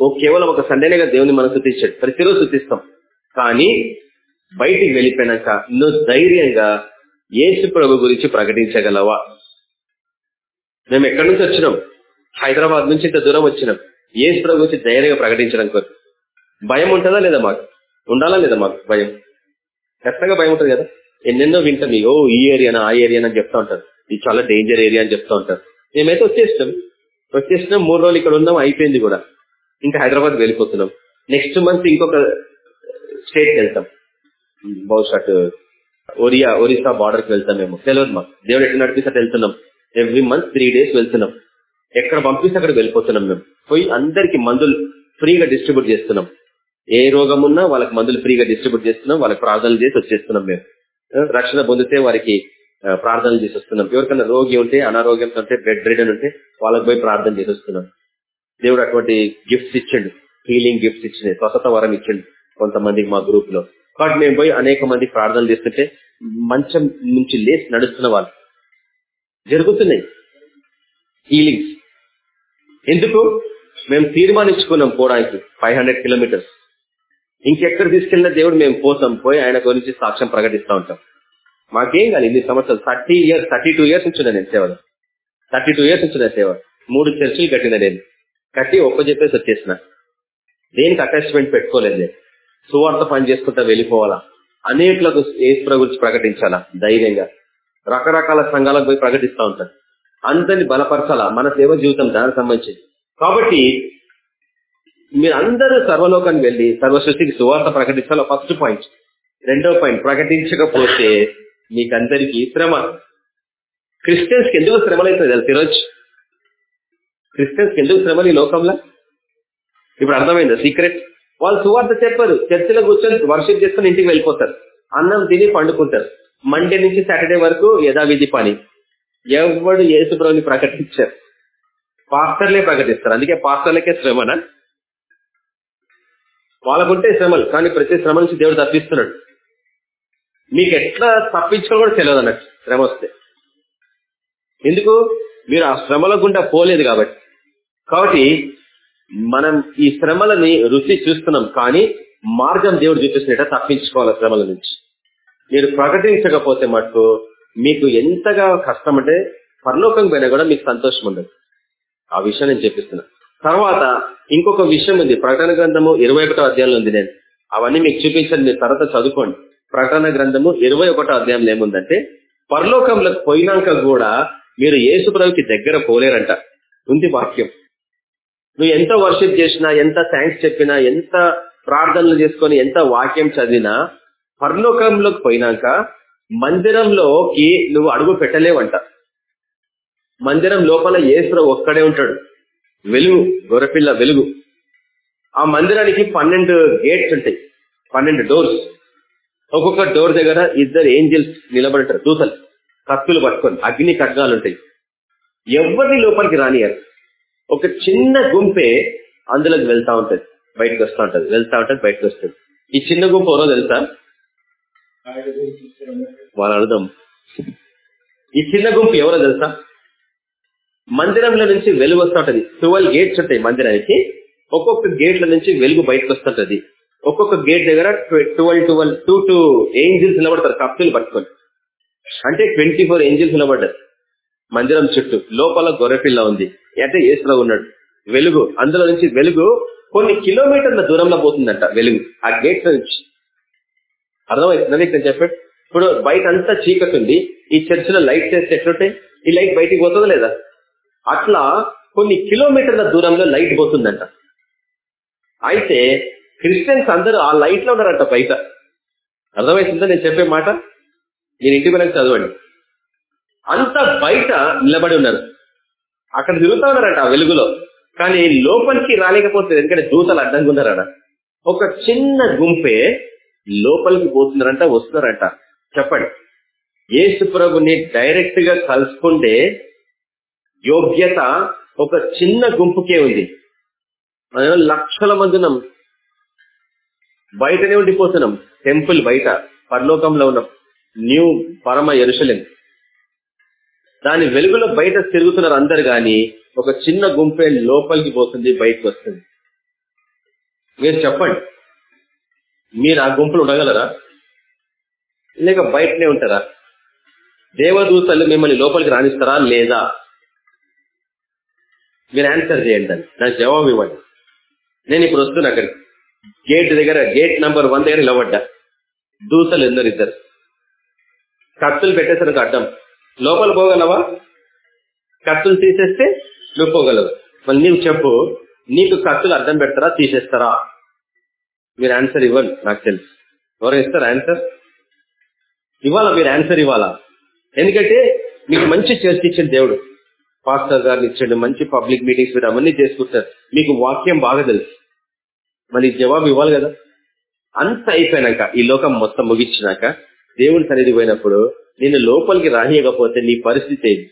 S1: ఓ కేవలం ఒక సండేనేగా దేవుని మనం శుద్ధించాడు ప్రతిరోజు శుద్ధిస్తాం కానీ బయటికి వెళ్ళిపోయినాక నువ్వు ధైర్యంగా యేసు ప్రభు గురించి ప్రకటించగలవా? మేము ఎక్కడి నుంచి వచ్చినాం? హైదరాబాద్ నుంచి ఇంత దూరం వచ్చినాం. యేసు ప్రభు గురించి ధైర్యంగా ప్రకటించడం కొరకు. భయం ఉంటుందా లేదా మాకు? ఉండాలా లేదా మాకు భయం? ఖచ్చితంగా భయం ఉంటుంది కదా. ఎన్నెన్నో వింటాం ఓ ఈ ఏరియానా ఆ ఏరియానా అని చెప్తా ఉంటారు. ఇది చాలా డేంజర్ ఏరియా అని చెప్తా ఉంటారు. మేమైతే వచ్చేస్తాం వచ్చేసినాం మూడు రోజులు ఇక్కడ ఉన్నాం అయిపోయింది కూడా. ఇంకా హైదరాబాద్ వెళ్ళిపోతున్నాం. నెక్స్ట్ మంత్ ఇంకొక స్టేట్ వెళ్తాం. బహుశా అటు ఒరియా ఒరిస్సా బార్డర్కి వెళ్తాం మేము. తెలియదు మాకు. దేవుడు ఎట్లా నడిపిస్తే వెళ్తున్నాం. ఎవ్రీ మంత్ త్రీ డేస్ వెళ్తున్నాం. ఎక్కడ పంపిస్తే అక్కడ వెళ్ళిపోతున్నాం మేము. పోయి అందరికి మందులు ఫ్రీగా డిస్ట్రిబ్యూట్ చేస్తున్నాం. ఏ రోగం ఉన్నా వాళ్ళకి మందులు ఫ్రీగా డిస్ట్రిబ్యూట్ చేస్తున్నాం. వాళ్ళకి ప్రార్థనలు చేసి వచ్చేస్తున్నాం మేము. రక్షణ పొందితే వారికి ప్రార్థనలు చేసి వస్తున్నాం. ఎవరికైనా రోగి ఉంటే అనారోగ్యంతో ఉంటే బెడ్ రిడన్ ఉంటే వాళ్ళకి పోయి ప్రార్థన చేసి వస్తున్నాం. దేవుడు అటువంటి గిఫ్ట్స్ ఇచ్చిండు. హీలింగ్ గిఫ్ట్స్ ఇచ్చింది స్వస్థత వరం ఇచ్చిండు కొంతమందికి మా గ్రూప్లో. కాబట్టి మేము పోయి అనేక మంది ప్రార్థనలు చేస్తుంటే మంచం నుంచి లేచి నడుస్తున్న వాళ్ళు. జరుగుతున్నాయి. హీలింగ్స్ ఎందుకు? మేము తీర్మానించుకున్నాం పోవడానికి ఫైవ్ హండ్రెడ్ కిలోమీటర్స్ ఇంకెక్కడ తీసుకెళ్ళిన దేవుడు మేము పోతాం. పోయి ఆయన గురించి సాక్ష్యం ప్రకటిస్తూ ఉంటాం. మాకేం కాదు ఇన్ని సంవత్సరాలు. Thirty years thirty two years నుంచి నేను సేవలు. థర్టీ టూ ఇయర్స్ నుంచి సేవ మూడు చర్చిలు కట్టిన నేను. కట్టి ఒక్క చెప్పేసి వచ్చేసిన. దేనికి అటాచ్మెంట్ పెట్టుకోలేదు నేను. సువార్త పని చేసుకుంటా వెళ్ళిపోవాలా? అనేకులకు ఏసుప్ర గురించి ప్రకటించాలా? ధైర్యంగా. రకరకాల సంఘాలకు పోయి ప్రకటిస్తూ ఉంటారు. అందరిని బలపరచాలా? మన సేవ జీవితం దానికి సంబంధించి కాబట్టి మీరు సర్వలోకాన్ని సర్వలోకానికి వెళ్ళి సర్వసృష్టికి సువార్త ప్రకటించాలా? First point. రెండో పాయింట్ ప్రకటించకపోతే మీకందరికీ శ్రమ. క్రిస్టియన్స్కి ఎందుకు శ్రమలు అవుతుంది తెలుసు ఈరోజు? క్రిస్టియన్స్కి ఎందుకు శ్రమలు ఈ లోకంలో? ఇప్పుడు అర్థమైందా? సీక్రెట్. వాళ్ళు సువార్త చెప్పరు. చర్చిలో కూర్చొని వర్షిప్ చేసుకుని ఇంటికి వెళ్ళిపోతారు. అన్నం తిని పండుకుంటారు. మండే నుంచి సాటర్డే వరకు యథావిధి పని. ఎవడు యేసుప్రభుని ప్రకటించారు. పాస్టర్లే ప్రకటిస్తారు. అందుకే పాస్టర్లకే శ్రమన? వాళ్ళకుంటే శ్రమలు. కానీ ప్రతి శ్రమ నుంచి దేవుడు తప్పిస్తున్నాడు. మీకు ఎట్లా తప్పించుకో కూడా తెలియదు అన్నట్టు శ్రమ వస్తే. ఎందుకు? మీరు ఆ శ్రమల గుండా పోలేదు కాబట్టి. కాబట్టి మనం ఈ శ్రమలని రుచి చూస్తున్నాం కానీ మార్గం దేవుడు చూపిస్తున్నట్ట తప్పించుకోవాలి శ్రమల నుంచి. మీరు ప్రకటించకపోతే మటుకు మీకు ఎంతగా కష్టం అంటే పరలోకం పైన కూడా మీకు సంతోషం ఉండదు. ఆ విషయం నేను చెప్పిస్తున్నా. తర్వాత ఇంకొక విషయం ఉంది. ప్రకటన గ్రంథము ఇరవై ఒకటో అధ్యాయంలో ఉంది నేను. అవన్నీ మీకు చూపించండి మీరు తర్వాత చదువుకోండి. ప్రకటన గ్రంథము ఇరవై ఒకటో అధ్యాయంలో ఏముందంటే పరలోకంలోకి పోయినాక కూడా మీరు యేసుప్రభుకి దగ్గర పోలేరంట. ఉంది వాక్యం. నువ్వు ఎంత వర్షిప్ చేసినా ఎంత థ్యాంక్స్ చెప్పినా ఎంత ప్రార్థనలు చేసుకొని ఎంత వాక్యం చదివినా పరలోకంలోకి పోయినాక మందిరంలోకి నువ్వు అడుగు పెట్టలేవంట. మందిరం లోపల యేసుప్రభు ఒక్కడే ఉంటాడు. వెలుగు గొర్రెపిల్ల వెలుగు. ఆ మందిరానికి పన్నెండు గేట్స్ ఉంటాయి. పన్నెండు డోర్స్ ఒక్కొక్క డోర్ దగ్గర ఇద్దరు ఏంజిల్స్ నిలబడతారు దూతలు కత్తులు పట్టుకొని అగ్ని ఖడ్గాలు ఉంటాయి. ఎవరిని లోపలికి రానియారు ఒక చిన్న గుంపే అందులోకి వెళ్తా ఉంటది. బయటకు వస్తూ ఉంటది. వెళ్తా ఉంటది బయటకు వస్తుంది. ఈ చిన్న గుంపు ఎవరో తెలుసా? వాళ్ళ అర్థం ఈ చిన్న గుంపు ఎవరో తెలుసా? మందిరంలో నుంచి వెలుగు వస్తూ ఉంటది. ట్వెల్వ్ గేట్స్ ఉంటాయి మందిరానికి. ఒక్కొక్క గేట్ల నుంచి వెలుగు బయటకు వస్తుంటది ఒక్కొక్క గేట్ దగ్గర twelve twelve two two angels నిలబడతారు కప్పులు పట్టుకొని. అంటే ట్వంటీ ఫోర్ ఏంజిల్స్ నిలబడ్డారు మందిరం చుట్టూ. లోపల గొర్రెపిల్ల ఉంది. అంటే ఏసులో ఉన్నాడు. వెలుగు అందులో నుంచి వెలుగు కొన్ని కిలోమీటర్ల దూరంలో పోతుందంట వెలుగు ఆ గేట్ నుంచి. అర్థమవుతుంది ఇక్కడ చెప్పాడు. ఇప్పుడు బయట అంతా చీకటి ఉంది. ఈ చర్చ్లో లైట్ చేస్తే ఎట్లుంటాయి? ఈ లైట్ బయటికి పోతుందా లేదా? అట్లా కొన్ని కిలోమీటర్ల దూరంలో లైట్ పోతుందంట. అయితే క్రిస్టియన్స్ అందరూ ఆ లైట్లో ఉన్నారంట బయట అర్థమవుతుందా నేను చెప్పే మాట? నేను ఇంటికి వెళ్ళి చదవండి. అంత బయట నిలబడి ఉన్నారు. అక్కడ తిరుగుతా ఉన్నారట వెలుగులో. కానీ లోపలికి రాలేకపోతే ఎందుకంటే దూతలు అడ్డంగా ఉన్నారట. ఒక చిన్న గుంపే లోపలికి పోతున్నారంట వస్తున్నారంట. చెప్పండి. యేసు ప్రభుని డైరెక్ట్గా కలుసుకుంటే యోగ్యత ఒక చిన్న గుంపుకే ఉంది. మనం లక్షల మంది ఉన్నాం. బయటనే ఉండిపోతున్నాం. టెంపుల్ బయట. పరలోకంలో ఉన్నాం. న్యూ పరమ ఎరుసలేం దాని వెలుగులో బయట తిరుగుతున్నారు అందరు కానీ ఒక చిన్న గుంపే లోపలికి పోతుంది బయటకు వస్తుంది. మీరు చెప్పండి. మీరు ఆ గుంపులు ఉండగలరా? లేక బయటనే ఉంటారా? దేవదూతలు మిమ్మల్ని లోపలికి రాణిస్తారా లేదా? మీరు ఆన్సర్ చేయండి దాన్ని. నాకు జవాబు ఇవ్వండి. నేను ఇప్పుడు వస్తున్నా అక్కడికి. గేట్ దగ్గర గేట్ నంబర్ వన్ దగ్గర నిలబడ్డా. దూతలు ఎందరు ఇద్దరు. కత్తులు పెట్టేసరికి అడ్డం. లోపల పోగలవా? కత్తులు తీసేస్తే నువ్వు పోగలవు మళ్ళీ నీవు చెప్పు నీకు కత్తులు అర్థం పెడతారా తీసేస్తారా? మీరు ఆన్సర్ ఇవ్వండి నాకు తెలుసు. ఎవరు ఇస్తారు ఆన్సర్ ఇవ్వాలా మీరు ఆన్సర్ ఇవ్వాలా? ఎందుకంటే మీకు మంచి చర్చ ఇచ్చిన దేవుడు. పాస్టర్ గారిని ఇచ్చాడు మంచి పబ్లిక్ మీటింగ్స్ మీరు అవన్నీ చేసుకుంటారు. మీకు వాక్యం బాగా తెలుసు. మరి జవాబు ఇవ్వాలి కదా? అంత అయిపోయినాక ఈ లోకం మొత్తం ముగించినాక దేవుని సన్నిధి పోయినప్పుడు నేను లోపలికి రానియకపోతే నీ పరిస్థితి ఏంటి?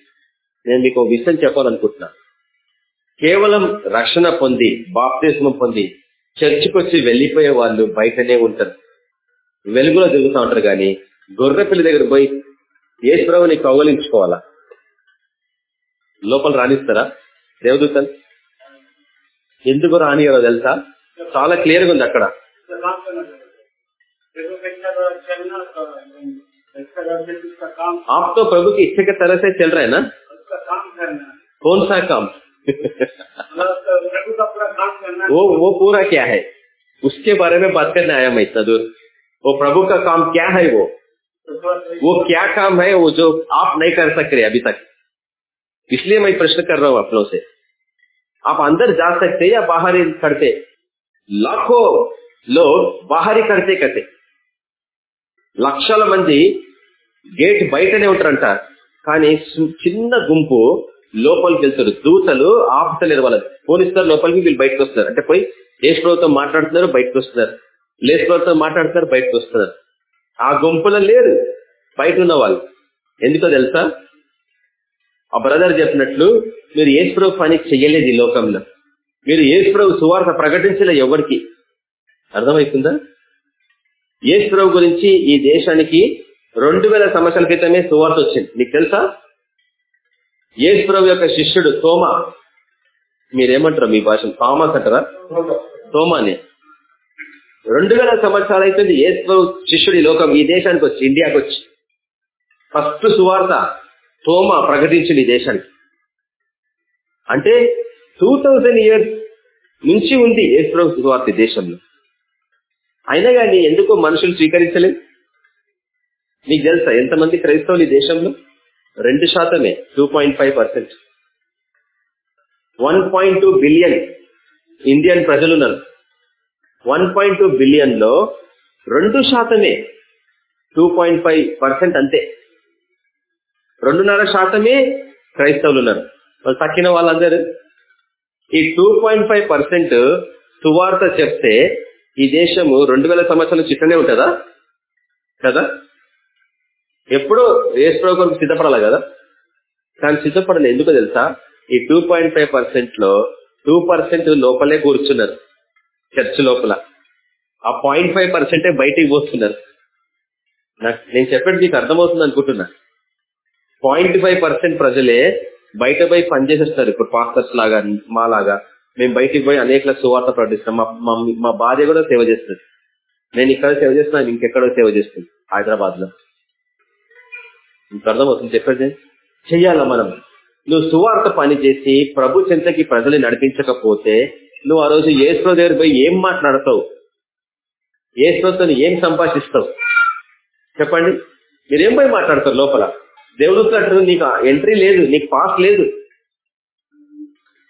S1: నేను మీకు ఒక విషయం చెప్పాలనుకుంటున్నా. కేవలం రక్షణ పొంది బాప్తిస్మం పొంది చర్చికి వచ్చి వెళ్ళిపోయే వాళ్ళు బయటనే ఉంటారు. వెలుగులో తిరుగుతూ ఉంటారు కానీ గొర్రె పిల్లి దగ్గర పోయి ఏ కౌగలించుకోవాలా? లోపల రాణిస్తారా? దేవదూతలు? ఎందుకు రానియారో తెలుసా? చాలా క్లియర్గా ఉంది అక్కడ. आप तो प्रभु की इच्छा के तरह से चल रहे हैं ना? कौन सा काम? वो वो पूरा क्या है? उसके बारे में बात करने आया मैं इतना दूर। वो प्रभु का काम क्या है वो? वो क्या काम है वो जो आप नहीं कर सकते अभी तक? इसलिए मैं प्रश्न कर रहा हूँ आप लोगों से। आप अंदर जा सकते या बाहर ही करते? लाखों लोग बाहर ही करते करते లక్షల మంది గేట్ బయటనే ఉంటారంట. కానీ చిన్న గుంపు లోపలికి వెళ్తారు. దూతలు ఆపుతలేరు వాళ్ళని. పోలీసులు లోపలికి వీళ్ళు బయటకు వస్తారు అంటే పోయి దేశ ప్రభుత్వం మాట్లాడుతున్నారు బయటకు వస్తున్నారు. లేస్ ప్రభుత్వం మాట్లాడుతున్నారు బయటకు వస్తున్నారు. ఆ గుంపులో లేరు. బయట ఉన్న వాళ్ళు. ఎందుకో తెలుసా? ఆ బ్రదర్ చెప్పినట్లు మీరు ఏసుప్రభు పని చెయ్యలేదు ఈ లోకంలో. మీరు ఏసుప్రభు సువార్త ప్రకటించలే ఎవరికి? అర్థమవుతుందా ఏసుప్రభు గురించి ఈ దేశానికి రెండు వేల సంవత్సరాల క్రితమే సువార్త వచ్చింది. మీకు తెలుసా? ఏసుప్రభు యొక్క శిష్యుడు తోమా. మీరేమంటారు మీ భాష? థామస్ అంటారా? తోమాని. రెండు వేల సంవత్సరాలు అవుతుంది ఏసుప్రభు శిష్యుడి లోకం ఈ దేశానికి వచ్చి ఇండియాకి వచ్చి. ఫస్ట్ సువార్త తోమా ప్రకటించింది ఈ దేశానికి. అంటే టూ ఇయర్స్ నుంచి ఉంది ఏసుప్రభు సువార్త ఈ దేశంలో. అయినా కానీ ఎందుకో మనుషులు స్వీకరించలేదు? మీకు తెలుసా ఎంతమంది క్రైస్తవులు ఈ దేశంలో? రెండు శాతమే two point five percent one point two billion Indian ప్రజలు ఉన్నారు. వన్ పాయింట్ టూ బిలియన్లో రెండు శాతమే టూ పాయింట్ ఫైవ్ పర్సెంట్ అంతే. రెండున్నర శాతమే క్రైస్తవులు ఉన్నారు. వాళ్ళు తక్కిన వాళ్ళందరూ. ఈ టూ పాయింట్ ఫైవ్ పర్సెంట్ సువార్త చెప్తే ఈ దేశము రెండు వేల సంవత్సరాల చిట్టనే ఉంటుందా? కదా? ఎప్పుడో రేస్ ప్రోగ్రామ్ సిద్ధపడాలి కదా? కానీ సిద్ధపడలే. ఎందుకో తెలుసా? ఈ టూ పాయింట్ ఫైవ్ పర్సెంట్లో టూ పర్సెంట్ లోపలే కూర్చున్నారు. చర్చ్ లోపల. ఆ పాయింట్ ఫైవ్ పర్సెంటే బయటికి పోస్తున్నారు నాకు నేను చెప్పేది మీకు అర్థమవుతుంది అనుకుంటున్నా. పాయింట్ ఫైవ్ పర్సెంట్ ప్రజలే బయట పోయి పనిచేసేస్తారు ఇప్పుడు పాస్టర్స్ లాగా మా లాగా. మేము బయటికి పోయి అనేక సువార్త ప్రకటిస్తున్నాం మా మా భార్య కూడా సేవ చేస్తుంది. నేను ఇక్కడ సేవ చేస్తున్నా ఇంకెక్కడో సేవ చేస్తుంది? హైదరాబాద్లో మీకు అర్థమవుతుంది చెప్పేది? చెయ్యాలా మనం? నువ్వు సువార్త పని చేసి ప్రభు చెంతకి ప్రజలు నడిపించకపోతే నువ్వు ఆ రోజు ఏసులో దగ్గర పోయి ఏం మాట్లాడతావు? ఏసుతో ఏం సంభాషిస్తావు? చెప్పండి. మీరేం పోయి మాట్లాడతారు లోపల? దేవుడు అంటారు నీకు ఎంట్రీ లేదు నీకు పాస్ లేదు.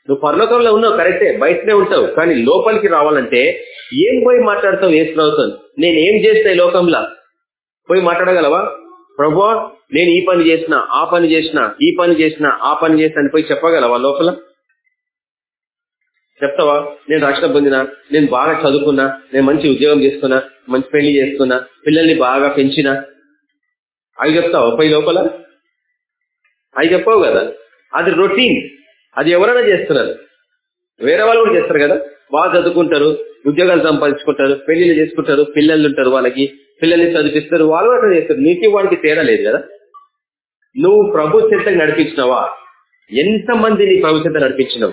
S1: నువ్వు పరలోకంలో ఉన్నావు కరెక్టే బయటనే ఉంటావు కానీ లోపలికి రావాలంటే ఏం పోయి మాట్లాడతావు ఏసుతో నేను ఏం చేస్తా లోకంలో? పోయి మాట్లాడగలవా? ప్రభా నేను ఈ పని చేసిన ఆ పని చేసిన ఈ పని చేసిన ఆ పని చేసిన అని పోయి చెప్పగలవా లోపల? చెప్తావా? నేను రక్షణ పొందినా నేను బాగా చదువుకున్నా నేను మంచి ఉద్యోగం చేసుకున్నా మంచి పెళ్ళి చేసుకున్నా పిల్లల్ని బాగా పెంచినా? అవి చెప్తావా పోయి లోపల? అవి చెప్పావు కదా? అది రొటీన్. అది ఎవరైనా చేస్తున్నారు. వేరే వాళ్ళు కూడా చేస్తారు కదా? బాగా చదువుకుంటారు ఉద్యోగాలు సంపాదించుకుంటారు పెళ్ళిళ్ళు చేసుకుంటారు పిల్లలు ఉంటారు వాళ్ళకి పిల్లల్ని చదివిస్తారు వాళ్ళు అట్లా చేస్తారు. నీకు వాడికి తేడా లేదు కదా? నువ్వు ప్రభు చెంత నడిపించినవా? ఎంతమంది నీ ప్రభు చెంత నడిపించినావు?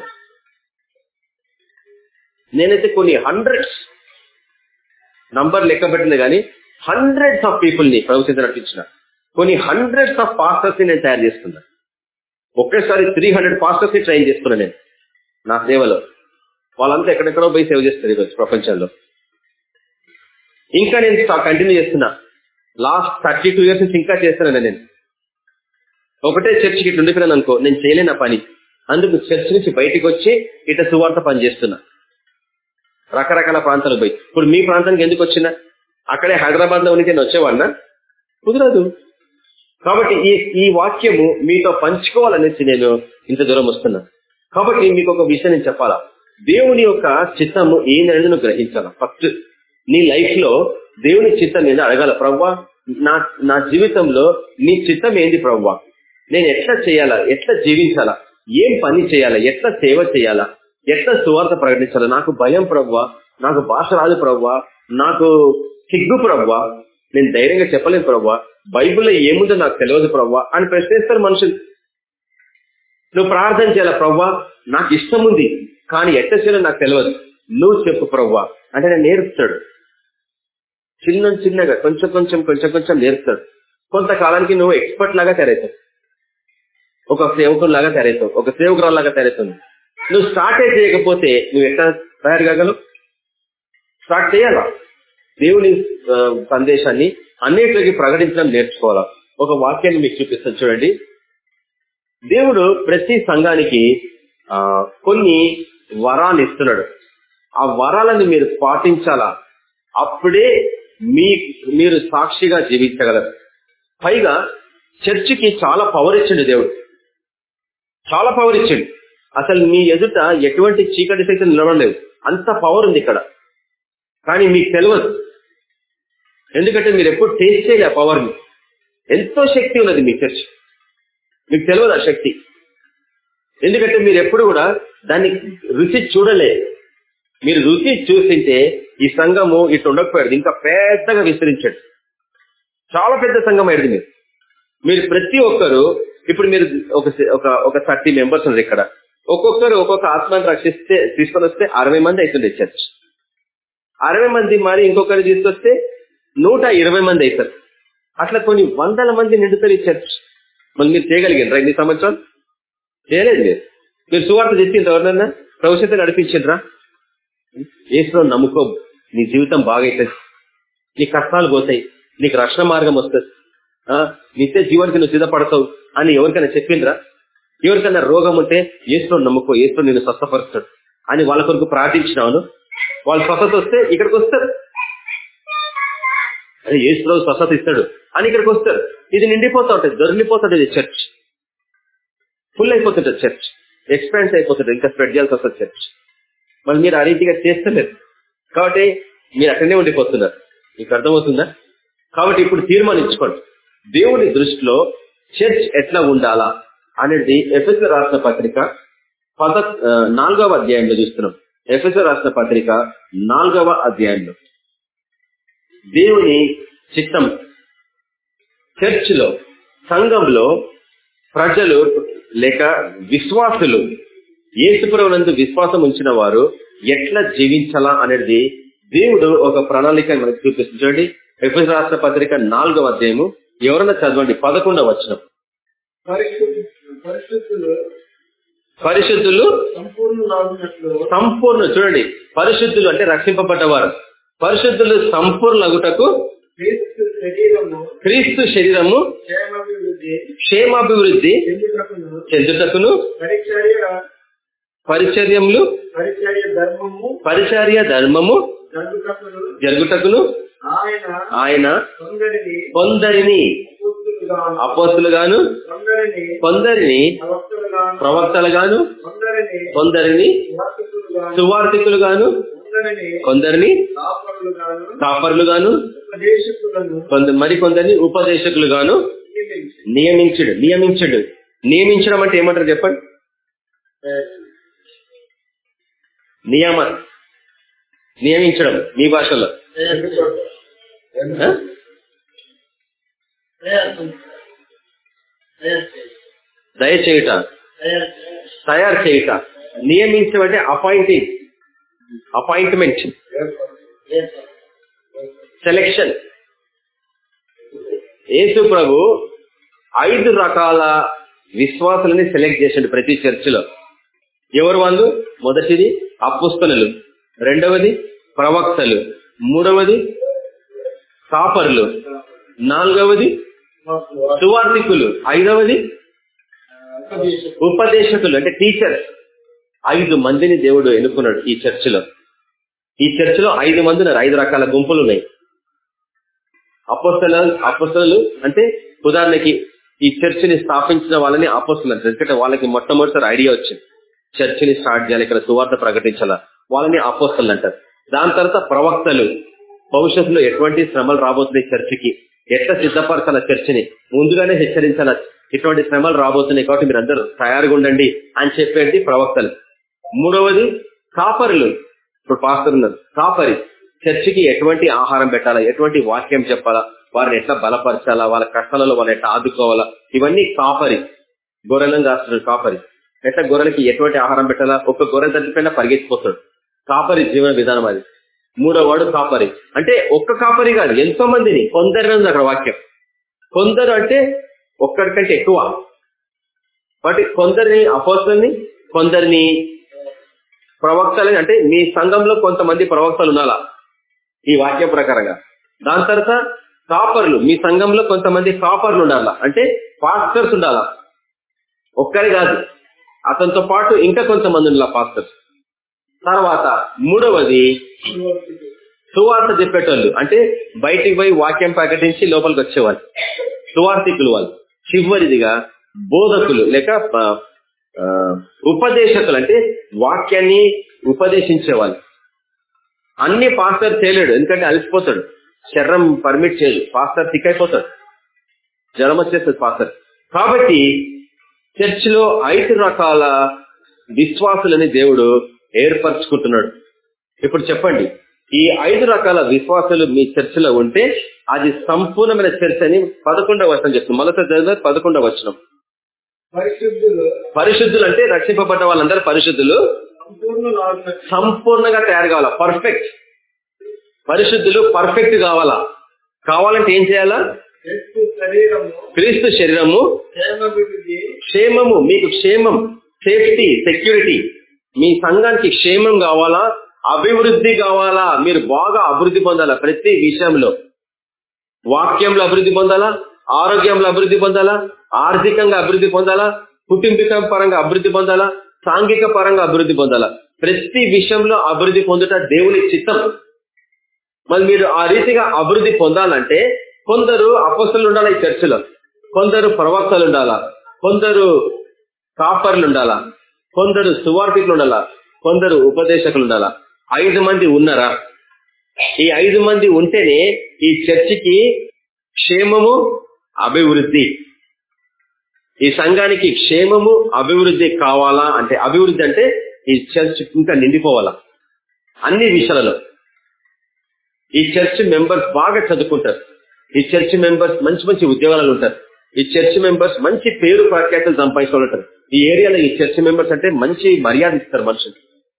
S1: నేనైతే కొన్ని హండ్రెడ్స్ నంబర్ లెక్క పెట్టింది కానీ హండ్రెడ్స్ ఆఫ్ పీపుల్ని ప్రభు చెంత నడిపించిన. కొన్ని హండ్రెడ్స్ ఆఫ్ పాస్టర్స్ని నేను తయారు చేస్తున్నా ఒకేసారి త్రీ హండ్రెడ్ పాస్టర్స్ని ట్రైన్ చేస్తున్నా నేను నా సేవలో. వాళ్ళంతా ఎక్కడెక్కడో పోయి సేవ చేస్తారు ఈరోజు ప్రపంచంలో. ఇంకా నేను కంటిన్యూ చేస్తున్నా. లాస్ట్ థర్టీ టూ ఇయర్స్ నుంచి ఇంకా చేస్తున్నాను నేను. ఒకటే చర్చికి ఇట్లా ఉండిపోయినాను అనుకో నేను చేయలేను పని. అందుకు చర్చ్ నుంచి బయటికి వచ్చి ఇట సువార్త పని చేస్తున్నా. రకరకాల ప్రాంతాలకు పోయి. ఇప్పుడు మీ ప్రాంతానికి ఎందుకు వచ్చినా? అక్కడే హైదరాబాద్లో ఉంటే నేను వచ్చేవాడినా? కుదరదు. కాబట్టి ఈ ఈ వాక్యము మీతో పంచుకోవాలనేసి నేను ఇంత దూరం వస్తున్నా. కాబట్టి మీకు ఒక విషయం నేను చెప్పాలా? దేవుని యొక్క చిత్తము ఏందనేది నువ్వు గ్రహించాలా? ఫస్ట్ నీ లైఫ్లో దేవుని చిత్తం ఏదో అడగాల? ప్రవ్వా నా నా జీవితంలో నీ చిత్తం ఏంది ప్రవ్వా? నేను ఎట్లా చేయాలా? ఎట్లా జీవించాలా? ఏం పని చేయాలా? ఎట్లా సేవ చేయాలా? ఎట్లా సువార్త ప్రకటించాలా? నాకు భయం ప్రవ్వా నాకు భాష రాదు ప్రవ్వా నాకు సిగ్గు ప్రవ్వా నేను ధైర్యంగా చెప్పలేను ప్రవ్వా బైబుల్లో ఏముందో నాకు తెలియదు ప్రవ్వా అని ప్రశ్నిస్తారు మనుషులు. నువ్వు ప్రార్థన చేయాల ప్రవ్వా నాకు ఇష్టం ఉంది కానీ ఎట్ట చేయాలో నాకు తెలియదు నువ్వు చెప్పు ప్రవ్వా అంటే నేను నేర్పుతాడు. చిన్న చిన్నగా కొంచెం కొంచెం కొంచెం కొంచెం నేర్పుతాడు. కొంతకాలానికి నువ్వు ఎక్స్పర్ట్ లాగా తయారవుతావు. ఒక సేవకుడు లాగా తయారవుతావు. ఒక సేవకురాలు లాగా తయారవుతుంది నువ్వు స్టార్ట్ చేయకపోతే నువ్వు ఎట్లా తయారు కాగలవు స్టార్ట్ చేయాలా? దేవుని సందేశాన్ని అన్నిటికి ప్రకటించడం నేర్చుకోవాలా? ఒక వాక్యాన్ని మీకు చూపిస్తాను చూడండి. దేవుడు ప్రతి సంఘానికి ఆ కొన్ని వరాలు ఇస్తున్నాడు. ఆ వరాలను మీరు పాటించాలా? అప్పుడే మీ మీరు సాక్షిగా జీవించగలరు. పైగా చర్చికి చాలా పవర్ ఇచ్చిండు దేవుడు. చాలా పవర్ ఇచ్చిండు. అసలు మీ ఎదుట ఎటువంటి చీకటి శక్తి నిలవలేదు అంత పవర్ ఉంది ఇక్కడ. కానీ మీకు తెలియదు. ఎందుకంటే మీరు ఎప్పుడు టేస్ట్ చేయలే ఆ పవర్ని ఎంతో శక్తి ఉన్నది మీ చర్చ్ మీకు తెలియదు ఆ శక్తి. ఎందుకంటే మీరు ఎప్పుడు కూడా దాన్ని రుచి చూడలే. మీరు రుచి చూసింటే ఈ సంఘము ఇటు ఉండకపోయాడు ఇంకా పెద్దగా విస్తరించాడు. చాలా పెద్ద సంఘం అయ్యింది మీరు. మీరు ప్రతి ఒక్కరు ఇప్పుడు మీరు ఒక ఒక థర్టీ మెంబర్స్ ఉంది ఇక్కడ. ఒక్కొక్కరు ఒక్కొక్క ఆత్మని రక్షిస్తే తీసుకొని వస్తే అరవై మంది అవుతుండే చర్చ్ అరవై మంది మరి ఇంకొకరు తీసుకొస్తే నూట ఇరవై మంది అవుతారు. అట్లా కొన్ని వందల మంది నిండుతారు ఈ చర్చ్. మళ్ళీ మీరు చేయగలిగినరా ఇన్ని సంవత్సరాలు? చేయలేదు మీరు. మీరు సువార్త చేసింది ఎవరినన్నా భవిష్యత్తు నడిపించిండ్రా? ఏసులో నమ్ముకో. నీ జీవితం బాగైతుంది. నీ కష్టాలు పోతాయి. నీకు రక్షణ మార్గం వస్తుంది. నిత్య జీవానికి నువ్వు సిద్ధపడతావు అని ఎవరికైనా చెప్పిండ్రా? ఎవరికైనా రోగం ఉంటే ఏసులో నమ్ముకో. ఏసులో నేను స్వస్థపరుస్తాడు. అని వాళ్ళ కొరకు ప్రార్థించినాను. వాళ్ళు స్వస్థత వస్తే ఇక్కడికి వస్తారు. అదే ఏసులో స్వస్థత ఇస్తాడు. అని ఇక్కడికి వస్తారు. ఇది నిండిపోతూ ఉంటుంది. దొరికిపోతుంది ఇది చర్చ్. ఫుల్ అయిపోతుంటుంది చర్చ్. ఎక్స్పాన్స్ అయిపోతుంది ఇంకా స్ప్రెడ్ చేయాల్సి వస్తుంది చర్చ్. మళ్ళీ మీరు ఆ రీతిగా చేస్తలేరు. కాబట్టి మీరు అక్కడనే ఉండిపోతున్నారు. మీకు అర్థమవుతుందా? కాబట్టి ఇప్పుడు తీర్మానించుకోండి. దేవుని దృష్టిలో చర్చ్ ఎట్లా ఉండాలా అనేది ఎఫ్ఎస్ రాసిన పత్రిక పద నాలుగవ అధ్యాయంలో చూస్తున్నాం. ఎఫ్ఎస్ రాసిన పత్రిక నాలుగవ అధ్యాయంలో. దేవుని చిత్తం. చర్చిలో సంఘంలో ప్రజలు లేక విశ్వాసులు ఏసుప్రభునందు విశ్వాసం ఉంచిన వారు ఎట్లా జీవించాలా అనేది దేవుడు ఒక ప్రణాళిక మనకు చూపిస్తుంది. చూడండి రాష్ట్ర పత్రిక నాలుగవ అధ్యాయము ఎవరన్నా చదవండి పదకొండవ వచ్చిన పరిశుద్ధులు సంపూర్ణ చూడండి పరిశుద్ధులు అంటే రక్షింపబడ్డవారు. పరిశుద్ధులు సంపూర్ణగుటకు
S2: క్రీస్తు శరీరము
S1: క్రీస్తు శరీరము
S2: క్షేమాభివృద్ధి చెందుటకును
S1: చెందుటకును
S2: పరిచర్య
S1: పరిచర్యములు
S2: పరిచర్య ధర్మము జరుగుటకును ఆయన కొందరిని అపోస్తులుగాను కొందరిని ప్రవక్తలుగాను కొందరిని
S1: సువార్థికులుగాను
S2: కొందరిని కాపరులుగాను
S1: కొంత మరి కొందరిని ఉపదేశకులుగాను
S2: నియమించి
S1: నియమించుడు నియమించుడు. నియమించడం అంటే ఏమంటారు చెప్పండి? నియమ నియమించడం మీ భాషలో? దయచేయుట తయారు చేయుట. నియమించడం అంటే అపాయింటింగ్. అపాయింట్మెంట్ సెలెక్షన్ యేసు ప్రభు ఐదు రకాల విశ్వాసులని సెలెక్ట్ చేశాడు ప్రతి చర్చిలో ఎవరు వాళ్ళు మొదటిది అపుస్తనులు రెండవది ప్రవక్తలు. మూడవది కాపరులు. నాలుగవది సువార్థికులు. ఐదవది ఉపదేశకులు అంటే టీచర్స్ ఐదు మందిని దేవుడు ఎన్నుకున్నాడు ఈ చర్చిలో. ఈ చర్చిలో ఐదు మంది ఉన్నారు ఐదు రకాల గుంపులు ఉన్నాయి. అపోస్తల అపోస్తలు అంటే ఉదాహరణకి ఈ చర్చిని స్థాపించిన వాళ్ళని అపోస్తలు అంటారు. ఎందుకంటే వాళ్ళకి మొట్టమొదటిసారి ఐడియా వచ్చింది. చర్చిని స్టార్ట్ చేయాలి ఇక్కడ సువార్త ప్రకటించాలా? వాళ్ళని అపోస్తలు అంటారు. దాని తర్వాత ప్రవక్తలు. భవిష్యత్తులో ఎటువంటి శ్రమలు రాబోతున్నాయి చర్చికి? ఎట్లా సిద్ధపరచాల చర్చిని? ముందుగానే హెచ్చరించాల? ఇటువంటి శ్రమలు రాబోతున్నాయి కాబట్టి మీరు అందరూ తయారుగా ఉండండి అని చెప్పేది ప్రవక్తలు. మూడవది కాపరులు. ఇప్పుడు పాస్టర్ ఉన్నారు. కాపరి. చర్చికి ఎటువంటి ఆహారం పెట్టాలా? ఎటువంటి వాక్యం చెప్పాలా? వారిని ఎట్లా బలపరచాలా? వాళ్ళ కష్టాలలో వాళ్ళు ఎట్లా ఆదుకోవాలా? ఇవన్నీ కాపరి. గొర్రెలను కాస్తున్నాడు కాపరి. ఎట్లా గొర్రెలకి ఎటువంటి ఆహారం పెట్టాలా? ఒక గొర్రె తగ్గిపోయినా పరిగెత్తిపోతాడు. కాపరి జీవన విధానం అది. మూడవవాడు కాపరి. అంటే ఒక్క కాపరి కాదు ఎంతో మందిని. కొందరు అక్కడ వాక్యం. కొందరు అంటే ఒక్కడికంటే ఎక్కువ. వాటి కొందరిని అపోసల్ని కొందరిని ప్రవక్తలు అంటే మీ సంఘంలో కొంతమంది ప్రవక్తలు ఉండాలా? ఈ వాక్యం ప్రకారంగా. దాని తర్వాత కాపర్లు మీ సంఘంలో కొంతమంది కాపర్లు ఉండాలా? అంటే పాస్టర్స్ ఉండాలా? ఒక్కరి కాదు. అతనితో పాటు ఇంకా కొంతమంది ఉండాల పాస్టర్స్? తర్వాత మూడవది సువార్త చెప్పేటోళ్ళు. అంటే బయటికి పోయి వాక్యం ప్రకటించి లోపలికి వచ్చేవాళ్ళు. సువార్థికులు వాళ్ళు చివరిదిగా బోధకులు లేక ఉపదేశకులు అంటే వాక్యాన్ని ఉపదేశించేవాళ్ళు. అన్ని పాస్టర్ చేయలేడు ఎందుకంటే అలసిపోతాడు. శరీరం పర్మిట్ చేయదు. పాస్టర్ థిక్ అయిపోతాడు. జ్వరం వచ్చేస్తుంది పాస్టర్. కాబట్టి చర్చిలో ఐదు రకాల విశ్వాసులని దేవుడు ఏర్పరచుకుంటున్నాడు. ఇప్పుడు చెప్పండి. ఈ ఐదు రకాల విశ్వాసాలు మీ చర్చిలో ఉంటే అది సంపూర్ణమైన చర్చ అని పదకొండవ వచనం చెప్తుంది. మొదట చదివిన పదకొండవ వచనం.
S2: పరిశుద్ధులు
S1: పరిశుద్ధులు అంటే రక్షింపబడ్డ వాళ్ళందరూ పరిశుద్ధులు. సంపూర్ణంగా తయారు కావాలా? పర్ఫెక్ట్ పరిశుద్ధులు పర్ఫెక్ట్ కావాలా? కావాలంటే ఏం చేయాలా?
S2: క్రీస్తు శరీరము
S1: క్షేమము మీకు క్షేమం సేఫ్టీ సెక్యూరిటీ మీ సంఘానికి క్షేమం కావాలా? అభివృద్ధి కావాలా? మీరు బాగా అభివృద్ధి పొందాలా ప్రతి విషయంలో? వాక్యంలో అభివృద్ధి పొందాలా? ఆరోగ్యంలో అభివృద్ధి పొందాలా? ఆర్థికంగా అభివృద్ధి పొందాలా? కుటుంబిక పరంగా అభివృద్ధి పొందాలా? సాంఘిక పరంగా అభివృద్ధి పొందాలా? ప్రతి విషయంలో అభివృద్ధి పొందుట దేవుని చిత్తం. మరి మీరు ఆ రీతిగా అభివృద్ధి పొందాలంటే కొందరు అపస్తులు ఉండాలా ఈ చర్చిలో? కొందరు ప్రవక్తలు ఉండాలా? కొందరు కాపర్లు ఉండాలా? కొందరు సువార్థికులు ఉండాలా? కొందరు ఉపదేశకులు ఉండాలా? ఐదు మంది ఉన్నారా? ఈ ఐదు మంది ఉంటేనే ఈ చర్చికి క్షేమము అభివృద్ధి. ఈ సంఘానికి క్షేమము అభివృద్ధి కావాలా అంటే అభివృద్ధి అంటే ఈ చర్చ్ ఇంకా నిండిపోవాలా? అన్ని విషయాలలో. ఈ చర్చ్ మెంబర్స్ బాగా చదువుకుంటారు. ఈ చర్చ్ మెంబర్స్ మంచి మంచి ఉద్యోగాలు ఉంటారు. ఈ చర్చ్ మెంబర్స్ మంచి పేరు ప్రఖ్యాతులు సంపాదించుకుంటారు ఈ ఏరియాలో ఈ చర్చ్ మెంబర్స్ అంటే మంచి మర్యాద ఇస్తారు మనుషులు.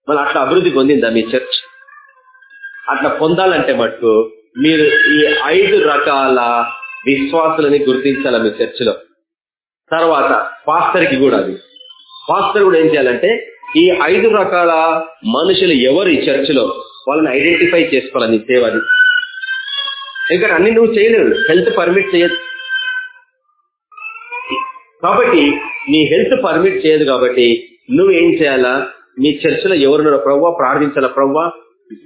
S1: మళ్ళీ అట్లా అభివృద్ధి పొందిందా మీ చర్చ్? అట్లా పొందాలంటే మటుకు మీరు ఈ ఐదు రకాల విశ్వాసులని గుర్తించాల మీ చర్చిలో. తర్వాత పాస్టర్కి కూడా అది. పాస్టర్ కూడా ఏం చేయాలంటే ఈ ఐదు రకాల మనుషులు ఎవరు ఈ చర్చిలో? వాళ్ళని ఐడెంటిఫై చేసుకోవాలని నీ సేవని ఇంకా అన్ని నువ్వు చేయలేవు. హెల్త్ పర్మిట్ చేయదు కాబట్టి నీ హెల్త్ పర్మిట్ చేయదు కాబట్టి నువ్వు ఏం చేయాలా? నీ చర్చిలో ఎవరున్నారో ప్రవ్వా ప్రార్థించాల ప్రవ్వా?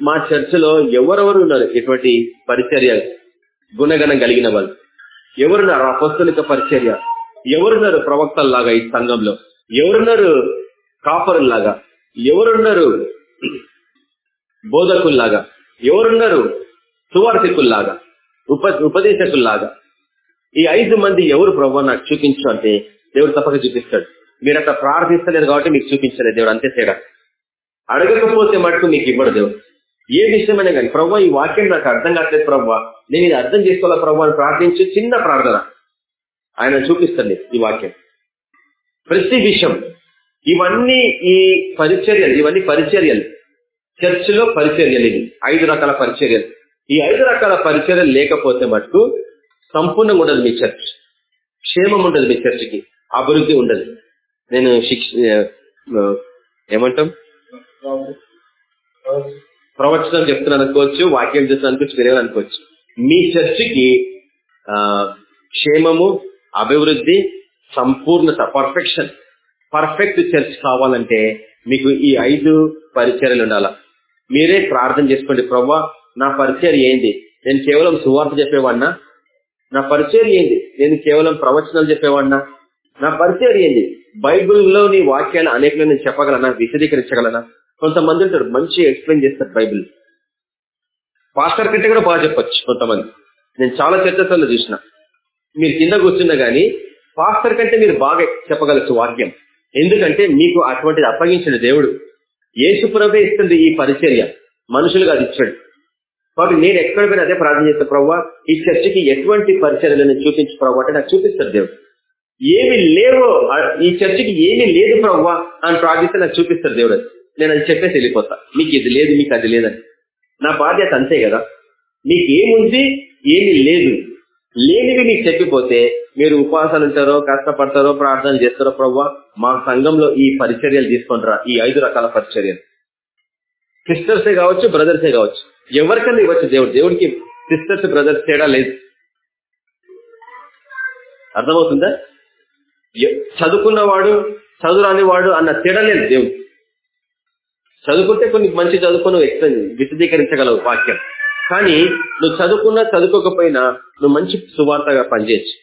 S1: మా చర్చిలో ఎవరెవరు ఉన్నారు? ఇటువంటి పరిచర్య గుణగణం కలిగిన వాళ్ళు. ఎవరున్నారు? అపస్తులిక పరిచర్య. ఎవరున్నారు ప్రవక్తల్లాగా ఈ సంఘంలో? ఎవరున్నారు కాపరుల్లాగా ఎవరున్నారు బోధకుల్లాగా? ఎవరున్నారు సువార్థికుల్లాగా? ఉప ఉపదేశకుల్లాగా? ఈ ఐదు మంది ఎవరు ప్రభు నాకు చూపించు అంటే దేవుడు తప్పక చూపిస్తాడు. మీరు అట్లా ప్రార్థిస్తలేదు కాబట్టి మీకు చూపించలేదు దేవుడు అంతే తేడా. అడగకపోతే మటుకు మీకు ఇవ్వడు దేవుడు. ఏ విషయమైనా కానీ ప్రభావ ఈ వాక్యం నాకు అర్థం కావట్లేదు ప్రభావ నేను ఇది అర్థం చేసుకోవాలా ప్రభావ అని ప్రార్థించి చిన్న ప్రార్థన. ఆయన చూపిస్తుంది ఈ వాక్యం. ప్రతి విషయం ఇవన్నీ ఈ పరిచర్యలు ఇవన్నీ పరిచర్యలు. చర్చిలో పరిచర్యలు ఇవి. ఐదు రకాల పరిచర్యలు. ఈ ఐదు రకాల పరిచర్యలు లేకపోతే మటుకు సంపూర్ణంగా ఉండదు మీ చర్చ్. క్షేమం ఉండదు మీ చర్చికి. అభివృద్ధి ఉండదు. నేను శిక్ష ఏమంటాం? ప్రవచనం చెప్తున్నాను అనుకోవచ్చు వాక్యం చేస్తున్నాను అనుకోవచ్చు వేరే అనుకోవచ్చు మీ చర్చికి క్షేమము అభివృద్ధి సంపూర్ణత పర్ఫెక్షన్ పర్ఫెక్ట్ చర్చ్ కావాలంటే మీకు ఈ ఐదు పరిచర్యలు ఉండాల? మీరే ప్రార్థన చేసుకోండి ప్రవ్వా నా పరిచయం ఏంది? నేను కేవలం సువార్త చెప్పేవాడినా? నా పరిచయం ఏంది? నేను కేవలం ప్రవచనాలు చెప్పేవాడినా? నా పరిచయం ఏంది? బైబిల్లోని వాక్యాలు అనేకలు నేను చెప్పగలనా? విశదీకరించగలనా? కొంతమంది ఉంటారు మంచి ఎక్స్ప్లెయిన్ చేస్తారు బైబిల్. పాస్టర్ కంటే కూడా బాగా చెప్పొచ్చు కొంతమంది. నేను చాలా చర్చల్లో చూసిన. మీరు కింద కూర్చున్నా కానీ పాస్టర్ కంటే మీరు బాగా చెప్పగలచ్చు వాక్యం. ఎందుకంటే మీకు అటువంటిది అప్పగించిన దేవుడు. ఏసుప్రభే ఇస్తుంది ఈ పరిచర్య. మనుషులుగా అది ఇచ్చాడు. కాబట్టి నేను ఎక్కడ పోయినా అదే ప్రార్థన చేస్తాను ప్రవ్వా ఈ చర్చికి ఎటువంటి పరిచర్యలను చూపించు ప్రవ్వా అంటే నాకు చూపిస్తాడు దేవుడు. ఏమి లేవో ఈ చర్చికి ఏమీ లేదు ప్రవ్వా అని ప్రార్థిస్తే నాకు చూపిస్తాడు దేవుడు నేను అది చెప్పేసి వెళ్ళిపోతా. మీకు ఇది లేదు మీకు అది లేదని. నా బాధ్యత అంతే కదా. మీకు ఏముంది ఏమి లేదు. లేనివి మీకు చెప్పిపోతే మీరు ఉపాసాలు ఉంటారో కష్టపడతారో ప్రార్థన చేస్తారో ప్రవ్వా మా సంఘంలో ఈ పరిచర్యలు తీసుకుంటారా ఈ ఐదు రకాల పరిచర్యలు. సిస్టర్సే కావచ్చు బ్రదర్సే కావచ్చు. ఎవరికన్నా ఇవ్వచ్చు దేవుడు. దేవుడికి సిస్టర్స్ బ్రదర్స్ తేడా లేదు. అర్థమవుతుందా? చదువుకున్నవాడు చదువురాని వాడు అన్న తేడా లేదు దేవుడు చదువుకుంటే కొన్ని మంచి చదువుకుని విశదీకరించగలవు వాక్యం. కానీ నువ్వు చదువుకున్నా చదువుకోకపోయినా నువ్వు మంచి సువార్తగా పనిచేయచ్చు.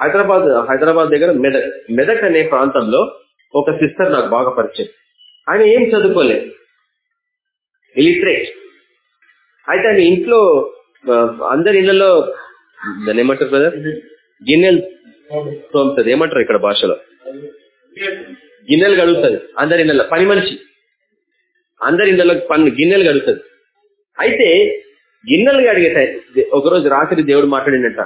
S1: హైదరాబాద్ హైదరాబాద్ దగ్గర మెదక్. మెదక్ అనే ప్రాంతంలో ఒక సిస్టర్ నాకు బాగా పరిచయం. ఆయన ఏం చదువుకోలేదు ఇలిటరేట్. అయితే ఆయన ఇంట్లో అందరి ఇళ్ళలో దాన్ని ఏమంటారు బ్రదర్? గిన్నెలు తోముతుంది. ఏమంటారు ఇక్కడ భాషలో? గిన్నెలు గడుగుతుంది అందరి ఇళ్ళలో పని మనిషి. అందరి ఇందులో పని గిన్నెలు కడుగుతుంది. అయితే గిన్నెలు గడిగే ఒకరోజు రాత్రి దేవుడు మాట్లాడినట్ట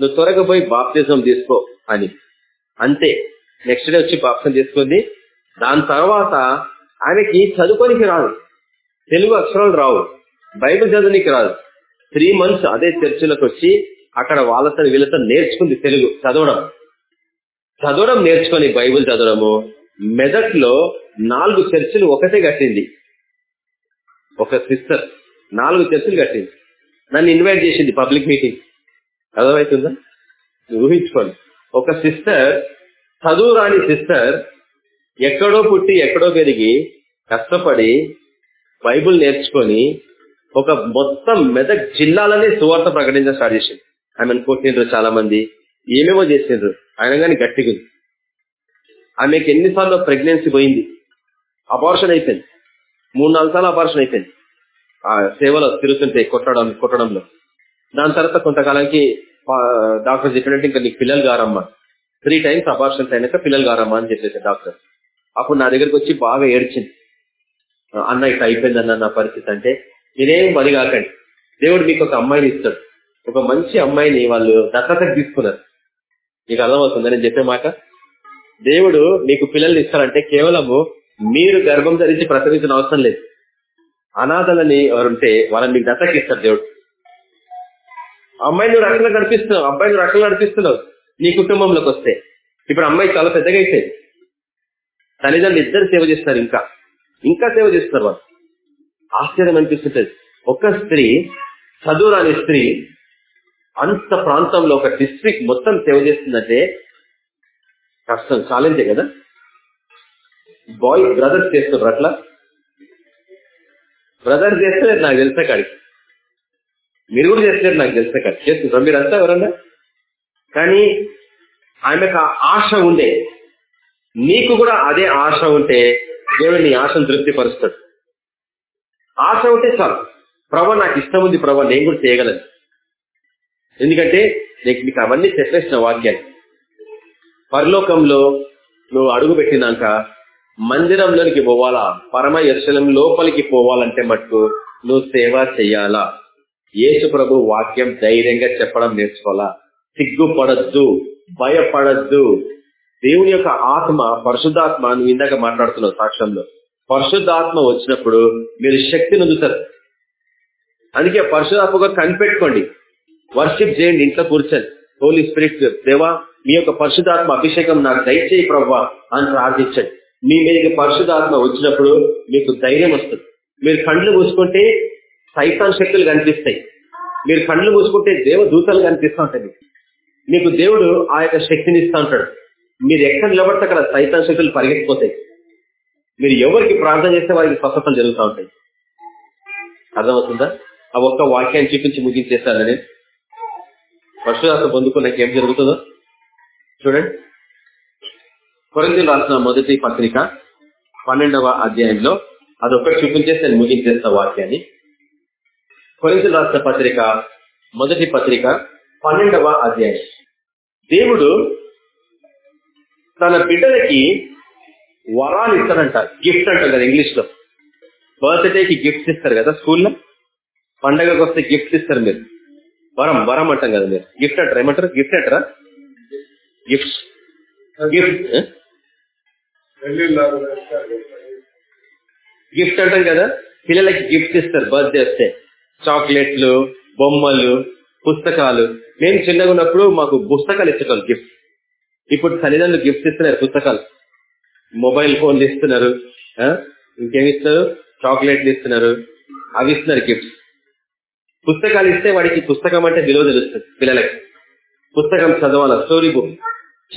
S1: నువ్వు త్వరగా పోయి బాప్తిజం తీసుకో అని. అంతే. నెక్స్ట్ డే వచ్చి బాప్సం తీసుకుంది. దాని తర్వాత ఆయనకి చదువుకోనికి రాదు. తెలుగు అక్షరాలు రావు. బైబిల్ చదువునికి రాదు. త్రీ మంత్స్ అదే చర్చిలోకి వచ్చి అక్కడ వాళ్ళతో వీళ్ళతో నేర్చుకుంది తెలుగు చదవడం. చదవడం నేర్చుకొని బైబిల్ చదవడము. మెదక్లో నాలుగు చర్చిలు ఒకటే కట్టింది. ఒక సిస్టర్ నాలుగు చర్చలు కట్టింది. నన్ను ఇన్వైట్ చేసింది పబ్లిక్ మీటింగ్ అర్థమవుతుందా? ఊహించుకోండి. ఒక సిస్టర్ చదువు రాని సిస్టర్ ఎక్కడో పుట్టి ఎక్కడో పెరిగి కష్టపడి బైబుల్ నేర్చుకొని ఒక మొత్తం మెదక్ జిల్లాలనే సువార్త ప్రకటించడం స్టార్ట్ చేసింది. ఆమెను కొట్టిండ్రు చాలా మంది ఏమేమో చేసిండ్రు. ఆయన కానీ గట్టిగా ఆమెకి ఎన్నిసార్లు ప్రెగ్నెన్సీ పోయింది. అపార్షన్ అయిపోయింది. మూడు నాలుగు సార్లు ఆపరేషన్ అయిపోయింది. ఆ సేవలో తిరుగుతుంటే కొట్టడం కొట్టడంలో. దాని తర్వాత కొంతకాలానికి డాక్టర్ చెప్పినట్టు ఇంకా నీకు పిల్లలు గారమ్మా. త్రీ టైమ్స్ అపార్షన్స్ అయినాక పిల్లలు గారమ్మా అని చెప్పేసి డాక్టర్. అప్పుడు నా దగ్గరకు వచ్చి బాగా ఏడ్చింది. అన్న ఇట్లా అయిపోయింది అన్న నా పరిస్థితి అంటే మీరేం పని కాకండి. దేవుడు మీకు ఒక అమ్మాయిని ఇస్తాడు. ఒక మంచి అమ్మాయిని వాళ్ళు దత్తతకు తీసుకున్నారు. మీకు అర్థమవుతుంది? నేను చెప్పే మాట? దేవుడు మీకు పిల్లల్ని ఇస్తారంటే కేవలము మీరు గర్భం ధరించి ప్రసవించిన అవసరం లేదు. అనాథలని ఎవరుంటే వాళ్ళని మీకు దత్తకిస్తారు దేవుడు. అమ్మాయి నువ్వు రక్షణ నడిపిస్తున్నావు అబ్బాయి నువ్వు రక్షణ నడిపిస్తున్నావు నీ కుటుంబంలోకి వస్తే. ఇప్పుడు అమ్మాయి చాలా పెద్దగా అయిపోయింది. తల్లిదండ్రులు ఇద్దరు సేవ చేస్తారు ఇంకా. ఇంకా సేవ చేస్తారు వాళ్ళు. ఆశ్చర్యం అనిపిస్తుంటది. ఒక స్త్రీ చదువురాని స్త్రీ అంత ప్రాంతంలో ఒక డిస్ట్రిక్ట్ మొత్తం సేవ చేస్తుందంటే కష్టం ఛాలెంజే కదా? బాయ్ బ్రదర్స్ చేస్తున్నారు అట్లా బ్రదర్ చేస్తే నాకు తెలిసిన కాడికి. మీరు కూడా చేస్తారు నాకు తెలిసిన కాడికి. చేస్తుంటారు మీరు అంతా ఎవరన్నా? కానీ ఆమెకు ఆశ ఉండే నీకు కూడా అదే ఆశ ఉంటే దేవుడు నీ ఆశను తృప్తిపరుస్తాడు. ఆశ ఉంటే చాలు. ప్రభా నాకు ఇష్టం ఉంది ప్రభా నేను కూడా చేయగలను. ఎందుకంటే నీకు నీకు అవన్నీ చెప్పేసిన వాక్యాన్ని పరలోకంలో నువ్వు అడుగు పెట్టినాక మందిరంలోనికి పోవాలా? పరమ యశలం లోపలికి పోవాలంటే మటుకు నువ్వు సేవ చెయ్యాలా యేసు ప్రభు వాక్యం ధైర్యంగా చెప్పడం నేర్చుకోవాలా? సిగ్గుపడద్దు భయపడద్దు. దేవుని యొక్క ఆత్మ పరిశుద్ధాత్మ నువ్వు ఇందాక మాట్లాడుతున్నావు సాక్ష్యంలో. పరిశుద్ధాత్మ వచ్చినప్పుడు మీరు శక్తి నొందుతారు అందుకే పరిశుధాత్మగా కనిపెట్టుకోండి. వర్షిప్ చేయండి ఇంట్లో కూర్చొని హోలీ స్పిరిట్ దేవా మీ యొక్క పరిశుధాత్మ అభిషేకం నాకు దయచేయి ప్రవ్వా అని ప్రార్థించండి. మీ మీదకి పరిశుధాత్మ వచ్చినప్పుడు మీకు ధైర్యం వస్తుంది. మీరు కండ్లు మూసుకుంటే సైతాన్ శక్తులు కనిపిస్తాయి. మీరు కండ్లు మూసుకుంటే దేవదూతలు కనిపిస్తూ ఉంటాయి మీకు. దేవుడు ఆ యొక్క శక్తిని ఇస్తూ ఉంటాడు. మీరు ఎక్కడ నిలబడితే అక్కడ సైతాన్ శక్తులు పరిగెత్తిపోతాయి. మీరు ఎవరికి ప్రార్థన చేస్తే వారికి స్వస్థతలు జరుగుతూ ఉంటాయి. అర్థమవుతుందా? ఆ ఒక్క వాక్యాన్ని చూపించి ముగించేస్తాను నేను. పరిశుధాత్మ పొందుకున్నాక ఏం జరుగుతుందో? చూడండి. కొరందీలు రాసిన మొదటి పత్రిక పన్నెండవ అధ్యాయంలో అదొక్కటి చూపించేసి నేను ముగించేస్తా వాక్యాన్ని. కొరింతలు రాసిన పత్రిక మొదటి పత్రిక పన్నెండవ అధ్యాయం. దేవుడు తన బిడ్డలకి వరాలు ఇస్తాడంట గిఫ్ట్ అంటారు కదా ఇంగ్లీష్లో బర్త్డేకి గిఫ్ట్స్ ఇస్తారు కదా స్కూల్లో? పండగకు వస్తే గిఫ్ట్స్ ఇస్తారు మీరు. వరం వరం అంటాం కదా మీరు. గిఫ్ట్ అంటారు? ఏమంటారు? గిఫ్ట్ అంటారా? గిఫ్ట్ గిఫ్ట్ గిఫ్ట్ అంటాం కదా? పిల్లలకి గిఫ్ట్ ఇస్తారు బర్త్డే వస్తే. చాక్లెట్లు బొమ్మలు పుస్తకాలు. మేము చిన్నగా ఉన్నప్పుడు మాకు పుస్తకాలు ఇచ్చేటోళ్ళు గిఫ్ట్ ఇప్పుడు తల్లిదండ్రులు గిఫ్ట్ ఇస్తున్నారు పుస్తకాలు. మొబైల్ ఫోన్లు ఇస్తున్నారు ఆ? ఇంకేమి ఇస్తారు? చాక్లెట్లు ఇస్తున్నారు. అవి ఇస్తున్నారు గిఫ్ట్స్ పుస్తకాలు ఇస్తే వాడికి పుస్తకం అంటే విలువ తెలుస్తుంది పిల్లలకి. పుస్తకం చదవాల? స్టోరీ బుక్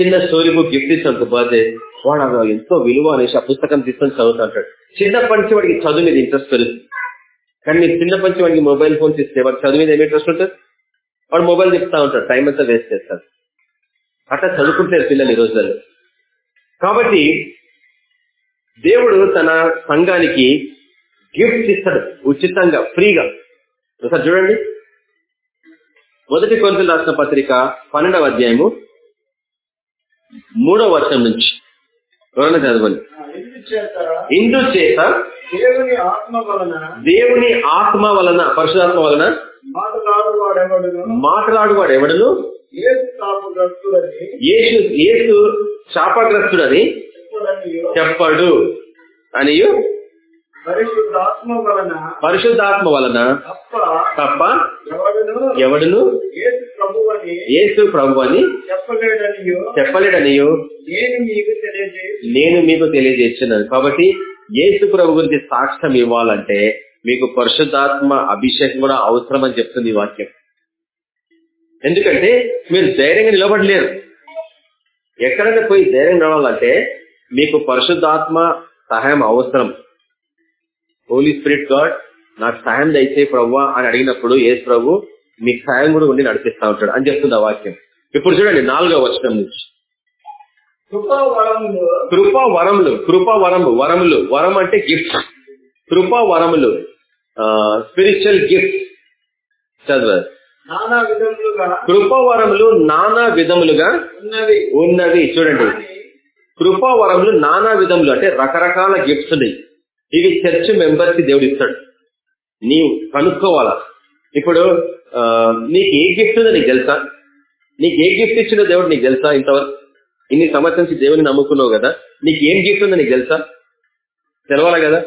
S1: చిన్న స్టోరీ బుక్ గిఫ్ట్ ఇస్తాను బర్త్డే వాడు అది ఎంతో విలువ అనేసి ఆ పుస్తకం తీసుకొని చదువుతా ఉంటాడు చిన్నప్పటి నుంచి వాడికి చదువు మీద ఇంట్రెస్ట్ పెరుగుతుంది కానీ మీరు చిన్నప్పటి నుంచి వాడికి మొబైల్ ఫోన్స్ ఇస్తే వాడు చదువు మీద ఏమి ఇంట్రెస్ట్ ఉంటుంది? వాడు మొబైల్ చెప్తా ఉంటాడు టైం అంతా వేస్ట్ చేస్తాడు. అట్లా చదువుకుంటారు పిల్లలు ఈ రోజులలో. కాబట్టి దేవుడు తన సంఘానికి గిఫ్ట్స్ ఇస్తాడు ఉచితంగా ఫ్రీగా. ఒకసారి చూడండి. మొదటి కొనుగోలు రాసిన పత్రిక పన్నెండవ అధ్యాయము మూడవ వర్షం నుంచి. ఎవరైనా చదవండి. ఇందు చేత
S2: దేవుని ఆత్మ వలన.
S1: దేవుని ఆత్మ వలన పరిశుధాత్మ వలన? మాట్లాడువాడు ఎవడను యేసు యేసు శాపగ్రస్తుడని చెప్పడు. అని
S2: పరిశుద్ధాత్మ వలన.
S1: పరిశుద్ధాత్మ వలన.
S2: తప్ప
S1: తప్ప
S2: ఎవడును?
S1: ఎవడును?
S2: యేసు
S1: ప్రభు అని
S2: చెప్పలేడనియో నేను మీకు తెలియజేసి
S1: నేను మీకు తెలియజేస్తున్నాను. కాబట్టి యేసు ప్రభు గురించి సాక్ష్యం ఇవ్వాలంటే మీకు పరిశుద్ధాత్మ అభిషేకం కూడా అవసరం అని చెప్తుంది ఈ వాక్యం. ఎందుకంటే మీరు ధైర్యంగా నిలబడలేరు. ఎక్కడైనా పోయి ధైర్యం రావాలంటే మీకు పరిశుద్ధాత్మ సహాయం అవసరం. హోలీ స్పిరిట్ గాడ్ నాకు సహాయం దయచే ప్రవ్వా అని అడిగినప్పుడు ఏ ప్రభు మీకు సహాయం కూడా ఉండి నడిపిస్తా ఉంటాడు అని చెప్తుంది ఆ వాక్యం. ఇప్పుడు చూడండి నాలుగో వచనం నుంచి.
S2: కృపా వరములు
S1: కృపా వరము వరములు. వరం అంటే గిఫ్ట్ కృపా వరములు స్పిరిచువల్ గిఫ్ట్ చదవదు
S2: నానా విధములుగా
S1: కృపా వరములు నానా విధములుగా
S2: ఉన్నవి.
S1: ఉన్నవి. చూడండి. కృపా వరములు నానా విధములు అంటే రకరకాల గిఫ్ట్స్ ఉన్నాయి. ఇవి చర్చ్ మెంబర్స్కి దేవుడు ఇస్తాడు. నీవు కనుక్కోవాలా? ఇప్పుడు నీకు ఏ గిఫ్ట్ ఉందో నీకు తెలుసా? నీకు ఏ గిఫ్ట్ ఇచ్చిందో దేవుడు నీకు తెలుసా ఇంతవరకు? ఇన్ని సంవత్సరం నుంచి దేవుని నమ్ముకున్నావు కదా నీకు ఏం గిఫ్ట్ ఉందో నీకు తెలుసా? తెలవాలా కదా?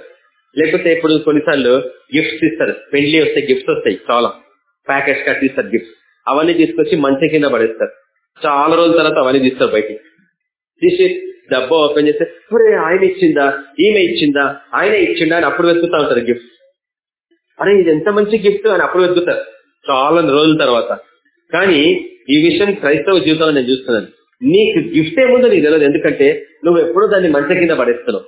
S1: లేకపోతే ఇప్పుడు కొన్నిసార్లు గిఫ్ట్స్ ఇస్తారు పెళ్ళి వస్తే గిఫ్ట్స్ వస్తాయి చాలా. ప్యాకెట్స్ కట్టి ఇస్తారు గిఫ్ట్స్ అవన్నీ తీసుకొచ్చి మంచి కింద పడేస్తారు. చాలా రోజుల తర్వాత అవన్నీ తీస్తారు బయటికి. తీసి డబ్బా ఓపెన్ చేస్తే ఒరే ఆయన ఇచ్చిందా? ఈమె ఇచ్చిందా? ఆయన ఇచ్చిందా? అని అప్పుడు వెతుకుతా ఉంటారు గిఫ్ట్ అరే ఇది ఎంత మంచి గిఫ్ట్ అని అప్పుడు వెతుకుతారు. చాలా రోజుల తర్వాత. కానీ ఈ విషయం క్రైస్తవ జీవితంలో నేను చూస్తున్నాను. నీకు గిఫ్ట్ ఏముందో నీకు తెలియదు. ఎందుకంటే నువ్వు ఎప్పుడూ దాన్ని మంచి కింద పడేస్తున్నావు.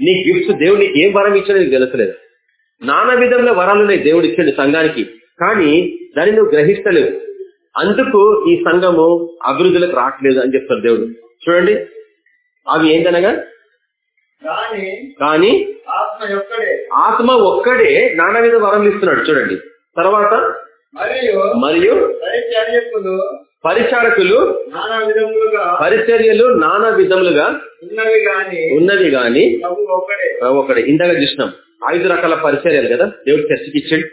S1: నీ గిఫ్ట్స్ దేవుడు ఏం వరం ఇచ్చాడో నీకు తెలుసలేదు నానా విధంగా వరాలు ఉన్నాయి దేవుడు ఇచ్చాడు సంఘానికి. కానీ దాన్ని నువ్వు గ్రహిస్తలేవు. అందుకు ఈ సంఘము అభివృద్ధిలోకి రావట్లేదు అని చెప్తారు దేవుడు. చూడండి. అవి ఏంటనగా
S3: కానీ ఆత్మ
S1: ఒక్కడే. నానా విధ వరం ఇస్తున్నాడు. చూడండి. తర్వాత
S3: మరియు
S1: పరిచారకులు
S3: నానా విధములుగా
S1: పరిచర్యలు నానా విధములుగా
S3: ఉన్నవి గాని
S1: ఒకటి ఇందాక చూసినాం. ఐదు రకాల పరిచర్యలు కదా? దేవుడు చర్చకి ఇచ్చాడు.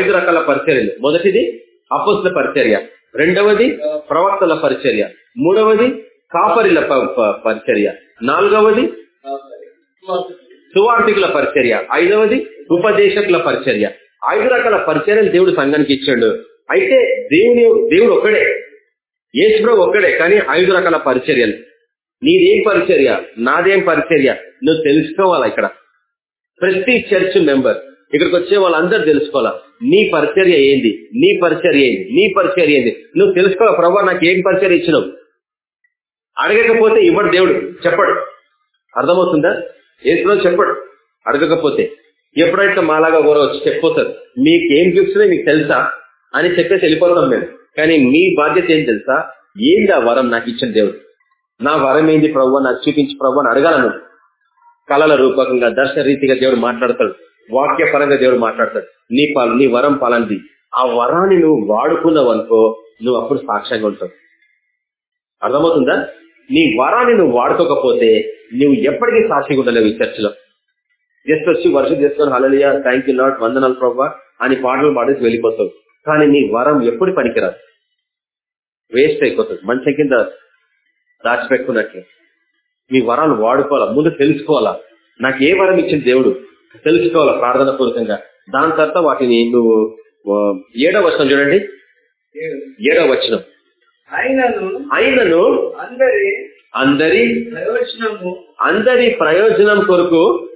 S1: ఐదు రకాల పరిచర్యలు. మొదటిది అపోస్తుల పరిచర్య. రెండవది ప్రవక్తల పరిచర్య. మూడవది కాపరిల పరిచర్య. నాలుగవది సువార్థికుల పరిచర్య. ఐదవది ఉపదేశకుల పరిచర్య. ఐదు రకాల పరిచర్యలు దేవుడు సంఘానికి ఇచ్చాడు. అయితే దేవుని దేవుడు ఒక్కడే. యేసుప్రభు ఒక్కడే కానీ ఐదు రకాల పరిచర్యలు. నీదేం పరిచర్య? నాదేం పరిచర్య? నువ్వు తెలుసుకోవాలా ఇక్కడ? ప్రతి చర్చ్ మెంబర్ ఇక్కడికి వచ్చే వాళ్ళందరూ తెలుసుకోవాలా? నీ పరిచర్య ఏంది? నీ పరిచర్య ఏంది? నీ పరిచర్య ఏంది? నువ్వు తెలుసుకోవాలి? ప్రభా నాకు ఏం పరిచర్య ఇచ్చినావు? అడగకపోతే ఇవ్వడు దేవుడు? చెప్పడు. అర్థమవుతుందా? ఏసులో చెప్పడు. అడగకపోతే. ఎప్పుడైతే మాలాగా ఎవరో వచ్చి చెప్పిపోతారు మీకు ఏం గిఫ్ట్స్ మీకు తెలుసా? అని చెప్పేసి వెళ్ళిపోతాం మేము. కానీ మీ బాధ్యత ఏం తెలుసా? ఏంది ఆ వరం నాకు ఇచ్చిన దేవుడు? నా వరం ఏంది ప్రభు నాకు చూపించి ప్రభు అని అడగాలను కళల రూపకంగా దర్శన రీతిగా దేవుడు మాట్లాడతాడు. వాక్యపరంగా దేవుడు మాట్లాడతాడు. నీ పాలు నీ వరం పాలంది ఆ వరాన్ని నువ్వు వాడుకున్నావు అనుకో నువ్వు అప్పుడు సాక్ష్యంగా ఉంటావు. అర్థమవుతుందా? నీ వరాన్ని నువ్వు వాడుకోకపోతే నువ్వు ఎప్పటికీ సాక్షిగా ఉండలేవు ఈ చర్చలో. జస్ట్ వచ్చి వర్షం చేసుకొని హలలియా థ్యాంక్ యూ లాట్ వందనాలు ప్రభా అని పాటలు పాడేసి వెళ్ళిపోతావు. కానీ నీ వరం ఎప్పుడు పనికిరాదు. వేస్ట్ అయిపోతుంది. మంచం కింద దాచిపెట్టుకున్నట్లు. మీ వరాలు వాడుకోవాలా? ముందు తెలుసుకోవాలా? నాకు ఏ వరం ఇచ్చిన దేవుడు? తెలుసుకోవాలా ప్రార్థన పూర్వకంగా? దాని తర్వాత వాటిని నువ్వు ఏడవ వచనం చూడండి. ఏడవ వచనం.
S3: అయినను అందరి
S1: అందరి
S3: ప్రయోజనము
S1: అందరి ప్రయోజనం కొరకు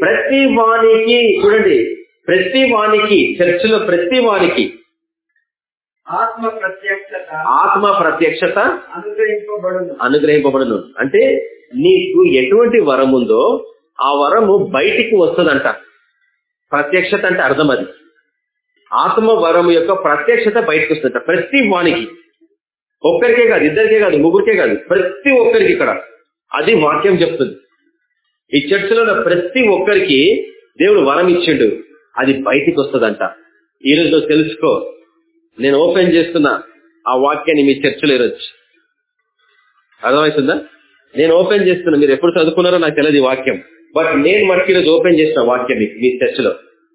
S3: ప్రతి వానికి
S1: చూడండి ప్రతి వానికి చర్చిలో ప్రతి వానికి
S3: ఆత్మ ప్రత్యక్షత
S1: ఆత్మ ప్రత్యక్షత
S3: అనుగ్రహింపబడును.
S1: అనుగ్రహింపబడును. అంటే నీకు ఎటువంటి వరం ఉందో ఆ వరము బయటికి వస్తుందంట. ప్రత్యక్షత అంటే అర్థం అది. ఆత్మ వరం యొక్క ప్రత్యక్షత బయటకు వస్తుందంట. ప్రతి వానికి. ఒక్కరికే కాదు ఇద్దరికే కాదు ముగ్గురికే కాదు ప్రతి ఒక్కరికి ఇక్కడ. అది వాక్యం చెప్తుంది. ఈ చర్చలో ఉన్న ప్రతి ఒక్కరికి దేవుడు వరం ఇచ్చిండు. అది బయటికి వస్తుందంట. ఈ రోజు నువ్వు తెలుసుకో నేను ఓపెన్ చేస్తున్నా ఆ వాక్యాన్ని మీ చర్చలో ఈరోజు. అర్థమవుతుందా? నేను ఓపెన్ చేస్తున్నా మీరు ఎప్పుడు చదువుకున్నారో నాకు తెలియదు ఈ వాక్యం. బట్ నేను మటుకు ఈరోజు ఓపెన్ చేసిన వాక్యం మీకు మీ చర్చలో.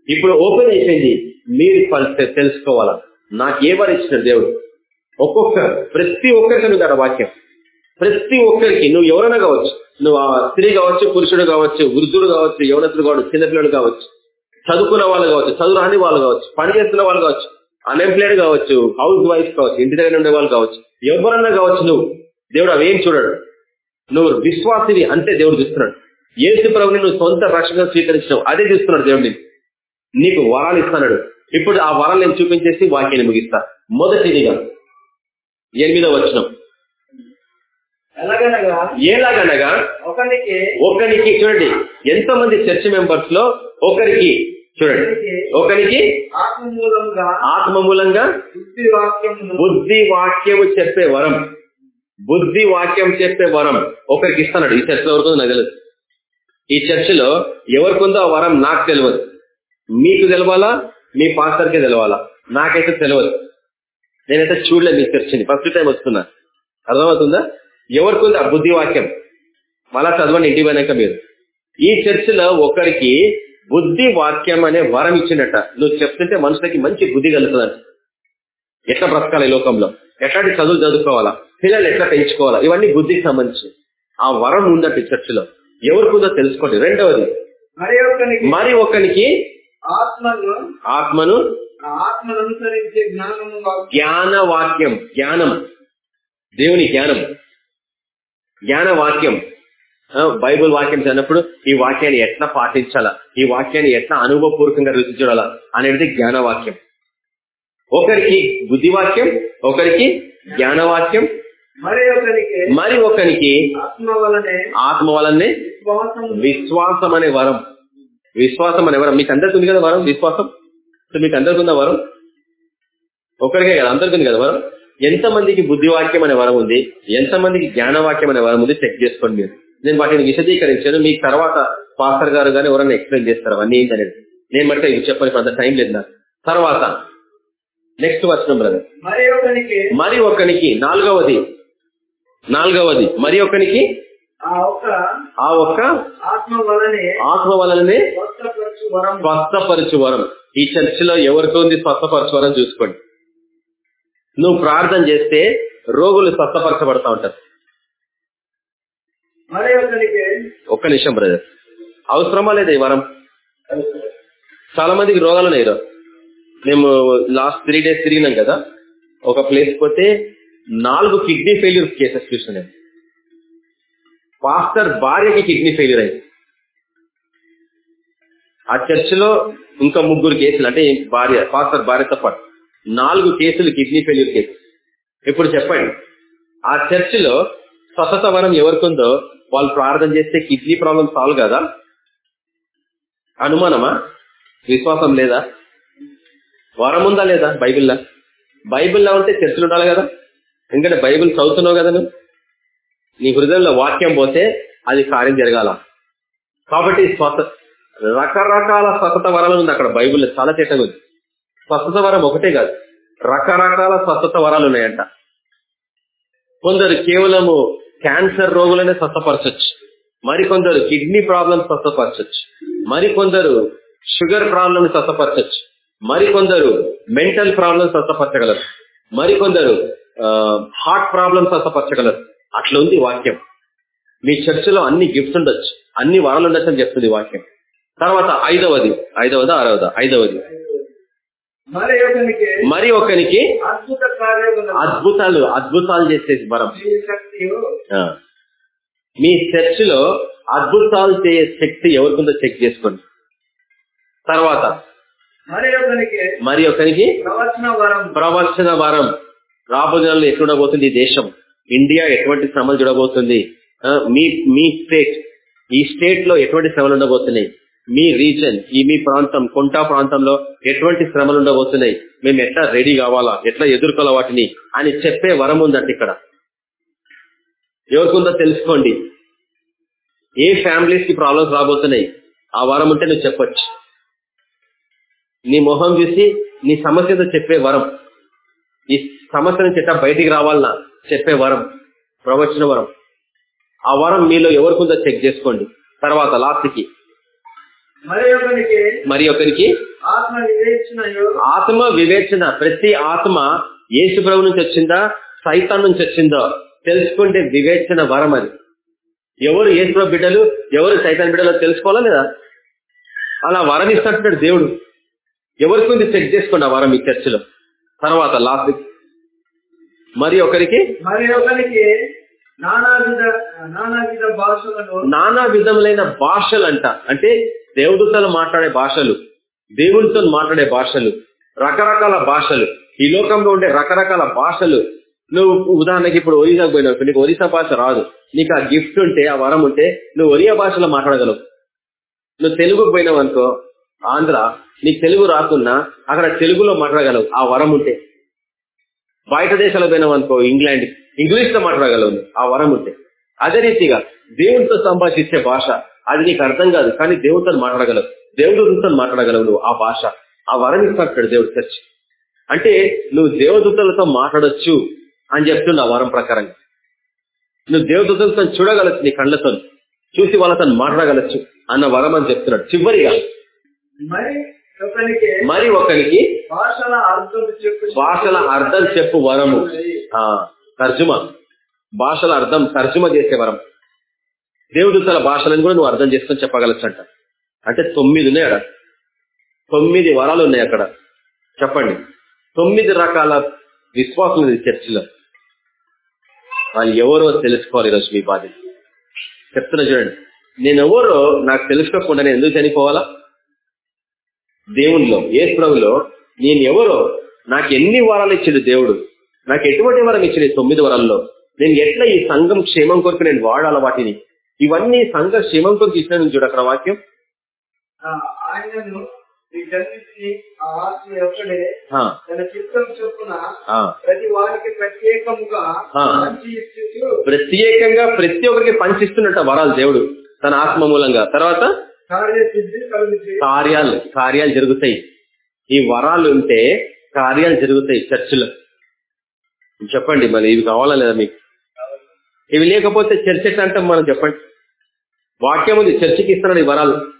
S1: ఇప్పుడు ఓపెన్ అయిపోయింది మీరు తెలుసుకోవాలా? నాకు ఏ వారు ఇచ్చిన దేవుడు? ఒక్కొక్క ప్రతి ఒక్కరికి నువ్వు వాక్యం. ప్రతి ఒక్కరికి నువ్వు ఎవరైనా కావచ్చు నువ్వు ఆ స్త్రీ కావచ్చు పురుషుడు కావచ్చు వృద్ధుడు కావచ్చు యవనతుడు కావచ్చు చిన్నపిల్లడు కావచ్చు చదువుకున్న వాళ్ళు కావచ్చు చదువు రాని వాళ్ళు కావచ్చు పని చేస్తున్న వాళ్ళు కావచ్చు అన్ఎంప్లాయిడ్ కావచ్చు హౌస్ వైఫ్ కావచ్చు ఇంటి దగ్గర ఉండే వాళ్ళు కావచ్చు ఎవరన్నా కావచ్చు నువ్వు దేవుడు అవేం చూడడు. నువ్వు విశ్వాసివి అంతే దేవుడు చూస్తున్నాడు. ఏసు ప్రభుని నువ్వు సొంత రక్షణ స్వీకరించినావు అదే చూస్తున్నాడు దేవుడిని. నీకు వరాలు ఇస్తున్నాడు ఇప్పుడు ఆ వరాలు నేను చూపించేసి వాక్యాన్ని ముగిస్తా. మొదటిదిగా ఎనిమిదో వచ్చినాం
S3: ఎలాగనగా? ఒకరికి
S1: ఒకరికి చూడండి ఎంతో మంది చర్చ్ మెంబర్స్లో ఒకరికి చూడండి. ఒకరికి
S3: ఆత్మ మూలంగా
S1: ఆత్మ మూలంగా
S3: బుద్ధి
S1: వాక్యము చెప్పే వరం. బుద్ధి వాక్యం చెప్పే వరం ఒకరికి ఇస్తున్నాడు. ఈ చర్చలో వరకు నాకు తెలియదు ఈ చర్చిలో ఎవరికి ఉందో ఆ వరం నాకు తెలియదు మీకు తెలవాలా? మీ పాస్టర్కే తెలవాలా? నాకైతే తెలియదు నేనైతే చూడలేదు మీ చర్చిని. ఫస్ట్ టైం వస్తున్నా. అర్థమవుతుందా? ఎవరికి ఉంది ఆ బుద్ధి వాక్యం మళ్ళా చదవండి ఇంటి పోయినాక మీరు. ఈ చర్చిలో ఒకరికి బుద్ధి వాక్యం అనే వరం ఇచ్చినట్ట. నువ్వు చెప్తుంటే మనుషులకి మంచి బుద్ధి కలుగుతుందంట ఎట్లా బ్రతకాలి ఈ లోకంలో? ఎట్లాంటి చదువులు చదువుకోవాలా? పిల్లలు ఎట్లా పెంచుకోవాలా? ఇవన్నీ బుద్ధికి సంబంధించి. ఆ వరం ఉందట చర్చిలో. ఎవరికి ఉందో తెలుసుకోండి. రెండవది
S3: మరి ఒకరికి
S1: మరి ఒకరికి
S3: ఆత్మను
S1: ఆత్మను
S3: ఆత్మను అనుసరించే జ్ఞానము వాక్యం.
S1: జ్ఞాన వాక్యం జ్ఞానం. దేవుని జ్ఞానం. జ్ఞాన వాక్యం బైబుల్ వాక్యం చదివినప్పుడు ఈ వాక్యాన్ని ఎట్లా పాటించాలా? ఈ వాక్యాన్ని ఎట్లా అనుభవపూర్వకంగా రుచి చూడాలా? అనేది జ్ఞాన వాక్యం ఒకరికి బుద్ధి వాక్యం ఒకరికి జ్ఞాన వాక్యం
S3: మరి ఒకరికి
S1: మరి ఒకరికి
S3: ఆత్మ వలనే విశ్వాసం
S1: అనే వరం. విశ్వాసం అనే వరం. మీకు అందరికి ఉంది కదా వరం? విశ్వాసం? మీకు అందరికి ఉందా వరం? ఒకరికే కదా అందరికి ఉంది కదా వరం? ఎంత మందికి బుద్ధి వాక్యం అనే వరం ఉంది? ఎంత మందికి జ్ఞాన వాక్యం అనే వరం ఉంది? చెక్ చేసుకోండి మీరు. నేను వాటిని విశదీకరించాను. మీకు తర్వాత పాస్టర్ గారు కానీ ఎవరైనా ఎక్స్ప్లెయిన్ చేస్తారు? అవన్నీ ఏంటనేది నేను మట్టే ఇవి చెప్పని అంత టైం లేదు నాకు. తర్వాత నెక్స్ట్ వచ్చిన బ్రదర్
S3: మరి
S1: ఒకనికి నాలుగవది. నాలుగవది. మరి ఒకనికి
S3: ఆ ఒక్క ఆత్మ వలనే వరం.
S1: స్వస్థపరచు వరం. ఈ చర్చిలో ఎవరితో ఉంది స్వస్థపరచు వరం చూసుకోండి. నువ్వు ప్రార్థన చేస్తే రోగులు స్వస్థపరచబడతా ఉంటారు. ఒక్క నిమిషం బ్రదర్ అవసరమా లేదా ఈ వరం? చాలా మందికి రోగాలు ఉన్నాయి. మేము లాస్ట్ త్రీ డేస్ తిరిగినాం కదా. ఒక ప్లేస్ పోతే నాలుగు కిడ్నీ ఫెయిల్యూర్ కేసెస్ చూస్తున్నాను పాస్టర్ భార్యకి కిడ్నీ ఫెయిల్యూర్ అయింది. ఆ చర్చిలో ఇంకా ముగ్గురు కేసులు అంటే భార్య పాస్టర్ భార్యతో పాటు. నాలుగు కేసులు కిడ్నీ ఫెయిల్యూర్ కేసు. ఇప్పుడు చెప్పండి. ఆ చర్చిలో స్వతత వరం ఎవరికుందో వాళ్ళు ప్రార్థన చేస్తే కిడ్నీ ప్రాబ్లం సాల్వ్ కదా? అనుమానమా? విశ్వాసం లేదా? వరం ఉందా లేదా బైబిల్లో? బైబిల్లో ఉంటే చర్చలు ఉండాలి కదా? ఎందుకంటే బైబిల్ చదువుతున్నావు కదా నువ్వు? నీ హృదయంలో వాక్యం పోతే అది కార్యం జరగాల. కాబట్టి స్వత రకరకాల స్వతత వరాలు ఉంది అక్కడ బైబిల్లో. చాలా చెట్టగా ఉంది. స్వస్థత వరం ఒకటే కాదు. రకరకాల స్వస్థత వరాలు ఉన్నాయంట. కొందరు కేవలము క్యాన్సర్ రోగులనే స్వస్థపరచచ్చు. మరికొందరు కిడ్నీ ప్రాబ్లమ్ స్వస్థపరచచ్చు. మరికొందరు షుగర్ ప్రాబ్లమ్ స్వస్థపరచచ్చు. మరికొందరు మెంటల్ ప్రాబ్లమ్ స్వస్థపరచగలరు. మరికొందరు హార్ట్ ప్రాబ్లమ్ స్వస్థపరచగలరు. అట్లా ఉంది వాక్యం. మీ చర్చిలో అన్ని గిఫ్ట్స్ ఉండొచ్చు. అన్ని వరాలు ఉండొచ్చు అని చెప్తుంది వాక్యం. తర్వాత ఐదవది ఐదవదా ఆరవదా? ఐదవది.
S3: మరి కార్యములను
S1: అద్భుతాలు అద్భుతాలు చేసేసి వరం. మీ చర్చిలో అద్భుతాలు చేసే శక్తి ఎవరికిందో చెక్ చేసుకోండి. తర్వాత.
S3: మరి ఒకరికి ప్రవచన వరం.
S1: ప్రవచన వరం. రాబోజనాలు ఎట్లుండబోతుంది ఈ దేశం? ఇండియా ఎటువంటి శ్రమలు చూడబోతుంది? మీ మీ స్టేట్ ఈ స్టేట్లో ఎటువంటి శ్రమలు ఉండబోతున్నాయి? మీ రీజన్ ఈ మీ ప్రాంతం కొంటా ప్రాంతంలో ఎటువంటి శ్రమలు ఉండబోతున్నాయి? మేము ఎట్లా రెడీ కావాలా? ఎట్లా ఎదుర్కోవాలా వాటిని? అని చెప్పే వరం ఉందంట ఇక్కడ. ఎవరికుందో తెలుసుకోండి. ఏ ఫ్యామిలీస్కి ప్రాబ్లమ్స్ రాబోతున్నాయి? ఆ వరం ఉంటే నువ్వు చెప్పొచ్చు. నీ మొహం చూసి నీ సమస్యతో చెప్పే వరం. ఈ సమస్య నుంచి ఎట్లా బయటికి రావాలన్నా చెప్పే వరం ప్రవచన వరం. ఆ వరం మీలో ఎవరికుందో చెక్ చేసుకోండి. తర్వాత లాస్ట్కి.
S3: మరి ఒకరికి ఆత్మ
S1: వివేచన. ప్రతి ఆత్మ యేసు ప్రభు నుంచి వచ్చిందా? సైతాన్ నుంచి వచ్చిందో? తెలుసుకుంటే వివేచన వరం అది. ఎవరు యేసు ప్రభు బిడ్డలు? ఎవరు సైతాన్ బిడ్డలో తెలుసుకోవాలా లేదా? అలా వరం ఇస్తాడు దేవుడు. ఎవరికి ఉంది చెక్ చేసుకోండి ఆ వరం ఈ చర్చిలో? తర్వాత లాస్ట్ మరి ఒకరికి?
S3: మరి ఒకరికి
S1: నానా విధములైన భాషలు అంట అంటే దేవదూతలు మాట్లాడే భాషలు దేవుడితో మాట్లాడే భాషలు రకరకాల భాషలు ఈ లోకంలో ఉండే రకరకాల భాషలు. నువ్వు ఉదాహరణకి ఇప్పుడు ఒరిస్సాకు పోయినావు నీకు ఒరిస్సా భాష రాదు. నీకు ఆ గిఫ్ట్ ఉంటే ఆ వరం ఉంటే నువ్వు ఒరియా భాషలో మాట్లాడగలవు. నువ్వు తెలుగుకు పోయినావు అనుకో ఆంధ్ర నీకు తెలుగు రాకున్నా అక్కడ తెలుగులో మాట్లాడగలవు ఆ వరం ఉంటే. బయట దేశాలకు పోయినావు అనుకో ఇంగ్లాండ్ ఇంగ్లీష్లో మాట్లాడగలవు ఆ వరం ఉంటే. అదే రీతిగా దేవునితో సంభాషించే భాష. అది నీకు అర్థం కాదు కానీ దేవుడితో మాట్లాడగలవు దేవుడితో మాట్లాడగలవు నువ్వు ఆ భాష. ఆ వరం ఇస్తాడు దేవుడు చర్చ్. అంటే నువ్వు దేవదూతలతో మాట్లాడొచ్చు అని చెప్తున్నా ఆ వరం ప్రకారంగా. నువ్వు దేవదూతలతో చూడగలచ్చు నీ కళ్ళతో. చూసి వాళ్ళతో మాట్లాడగలచ్చు అన్న వరం అని చెప్తున్నాడు. చివరిగా
S3: మరి ఒకరికి భాషల అర్థం చెప్పు.
S1: భాషల అర్థం చెప్పు వరము. తర్జుమ. భాషల అర్థం తర్జుమ చేసే వరం. దేవుడుతల భాషలను కూడా నువ్వు అర్థం చేసుకొని చెప్పగలచ్చంట అంటే తొమ్మిది ఉన్నాయి అక్కడ. తొమ్మిది వరాలు ఉన్నాయి అక్కడ. చెప్పండి. తొమ్మిది రకాల విశ్వాసం ఉంది చర్చిలో. వాళ్ళు ఎవరో తెలుసుకోవాలి ఈరోజు మీ బాధ్యత. చెప్తున్నా చూడండి. నేను ఎవరో నాకు తెలుసుకోకుండా నేను ఎందుకు చనిపోవాలా? దేవునిలో ఏ ప్రభులో నేను ఎవరో నాకు ఎన్ని వరాలు ఇచ్చిండు దేవుడు? నాకు ఎటువంటి వరం ఇచ్చింది తొమ్మిది వరాల్లో? నేను ఎట్లా ఈ సంఘం క్షేమం కొరకు నేను వాడాల వాటిని ఇవన్నీ సంఘ క్షేమం కొరకు ఇచ్చిన చూడు అక్కడ వాక్యం.
S3: ఆయనను వీటన్నిటిని ఆ ఆత్మ ఒక్కడే
S1: ఆ,
S3: తన చిత్తం చొప్పున
S1: ఆ.
S3: ప్రతి వారికి ప్రత్యేకముగా
S1: ఆ.
S3: మంచి ఇస్తూ
S1: ప్రత్యేకంగా ప్రతి ఒక్కరికి పంచిస్తున్నట్ట వరాలు దేవుడు తన ఆత్మ మూలంగా. తర్వాత? కార్యాలు కార్యాలు జరుగుతాయి. ఈ వరాలు ఉంటే కార్యాలు జరుగుతాయి చర్చిలో. చెప్పండి మరి ఇవి కావాలా లేదా మీకు? ఇవి లేకపోతే చర్చ ఎట్లా అంటాం మనం చెప్పండి. వాక్యం ఉంది చర్చికి ఇస్తున్నాడు ఈ వరాలు.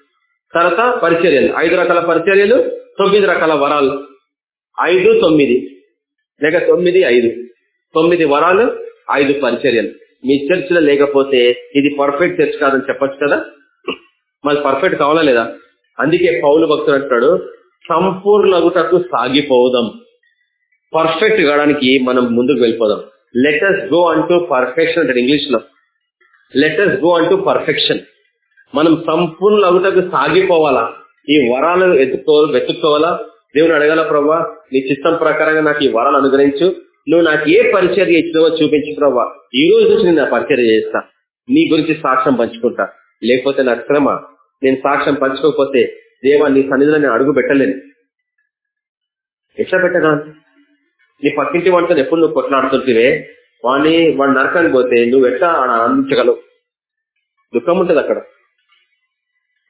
S1: తర్వాత పరిచర్యలు ఐదు రకాల పరిచర్యలు తొమ్మిది రకాల వరాలు. ఐదు తొమ్మిది. లేక తొమ్మిది ఐదు. తొమ్మిది వరాలు ఐదు పరిచర్యలు. మీ చర్చిలో లేకపోతే ఇది పర్ఫెక్ట్ చర్చ్ కాదని చెప్పొచ్చు కదా? మరి పర్ఫెక్ట్ కావాలా లేదా? అందుకే పౌలు భక్తులు అంటాడు సంపూర్ణగుటకు సాగిపోదాం. పర్ఫెక్ట్ కావడానికి మనం ముందుకు వెళ్ళిపోదాం. లెటర్స్ గో అంటూ పర్ఫెక్షన్ అంటే ఇంగ్లీష్లో లెటర్స్ గో అంటూ పర్ఫెక్షన్ మనం సంపూర్ణ అగుటకు సాగిపోవాలా? ఈ వరాలు ఎత్తుకో వెతుక్కోవాలా? దేవుని అడగాల ప్రభా నీ చిత్తం ప్రకారంగా నాకు ఈ వరాలు అనుగ్రహించు. నువ్వు నాకు ఏ పరిచర్య ఇచ్చినావో చూపించు ప్రభా. ఈ రోజు నుంచి నేను పరిచర్య చేస్తా. నీ గురించి సాక్ష్యం పంచుకుంటా. లేకపోతే నా శ్రమ. నేను సాక్ష్యం పంచుకోకపోతే దేవా నీ సన్నిధిలో నేను అడుగు పెట్టలేను. ఎట్లా పెట్టగలను? నీ పక్కింటి వాడితో ఎప్పుడు నువ్వు కొట్లాడుతుంటివే? వాడిని వాడు నరకానికి పోతే నువ్వు ఎట్లా ఆనందించగలవు? దుఃఖం ఉంటుంది అక్కడ.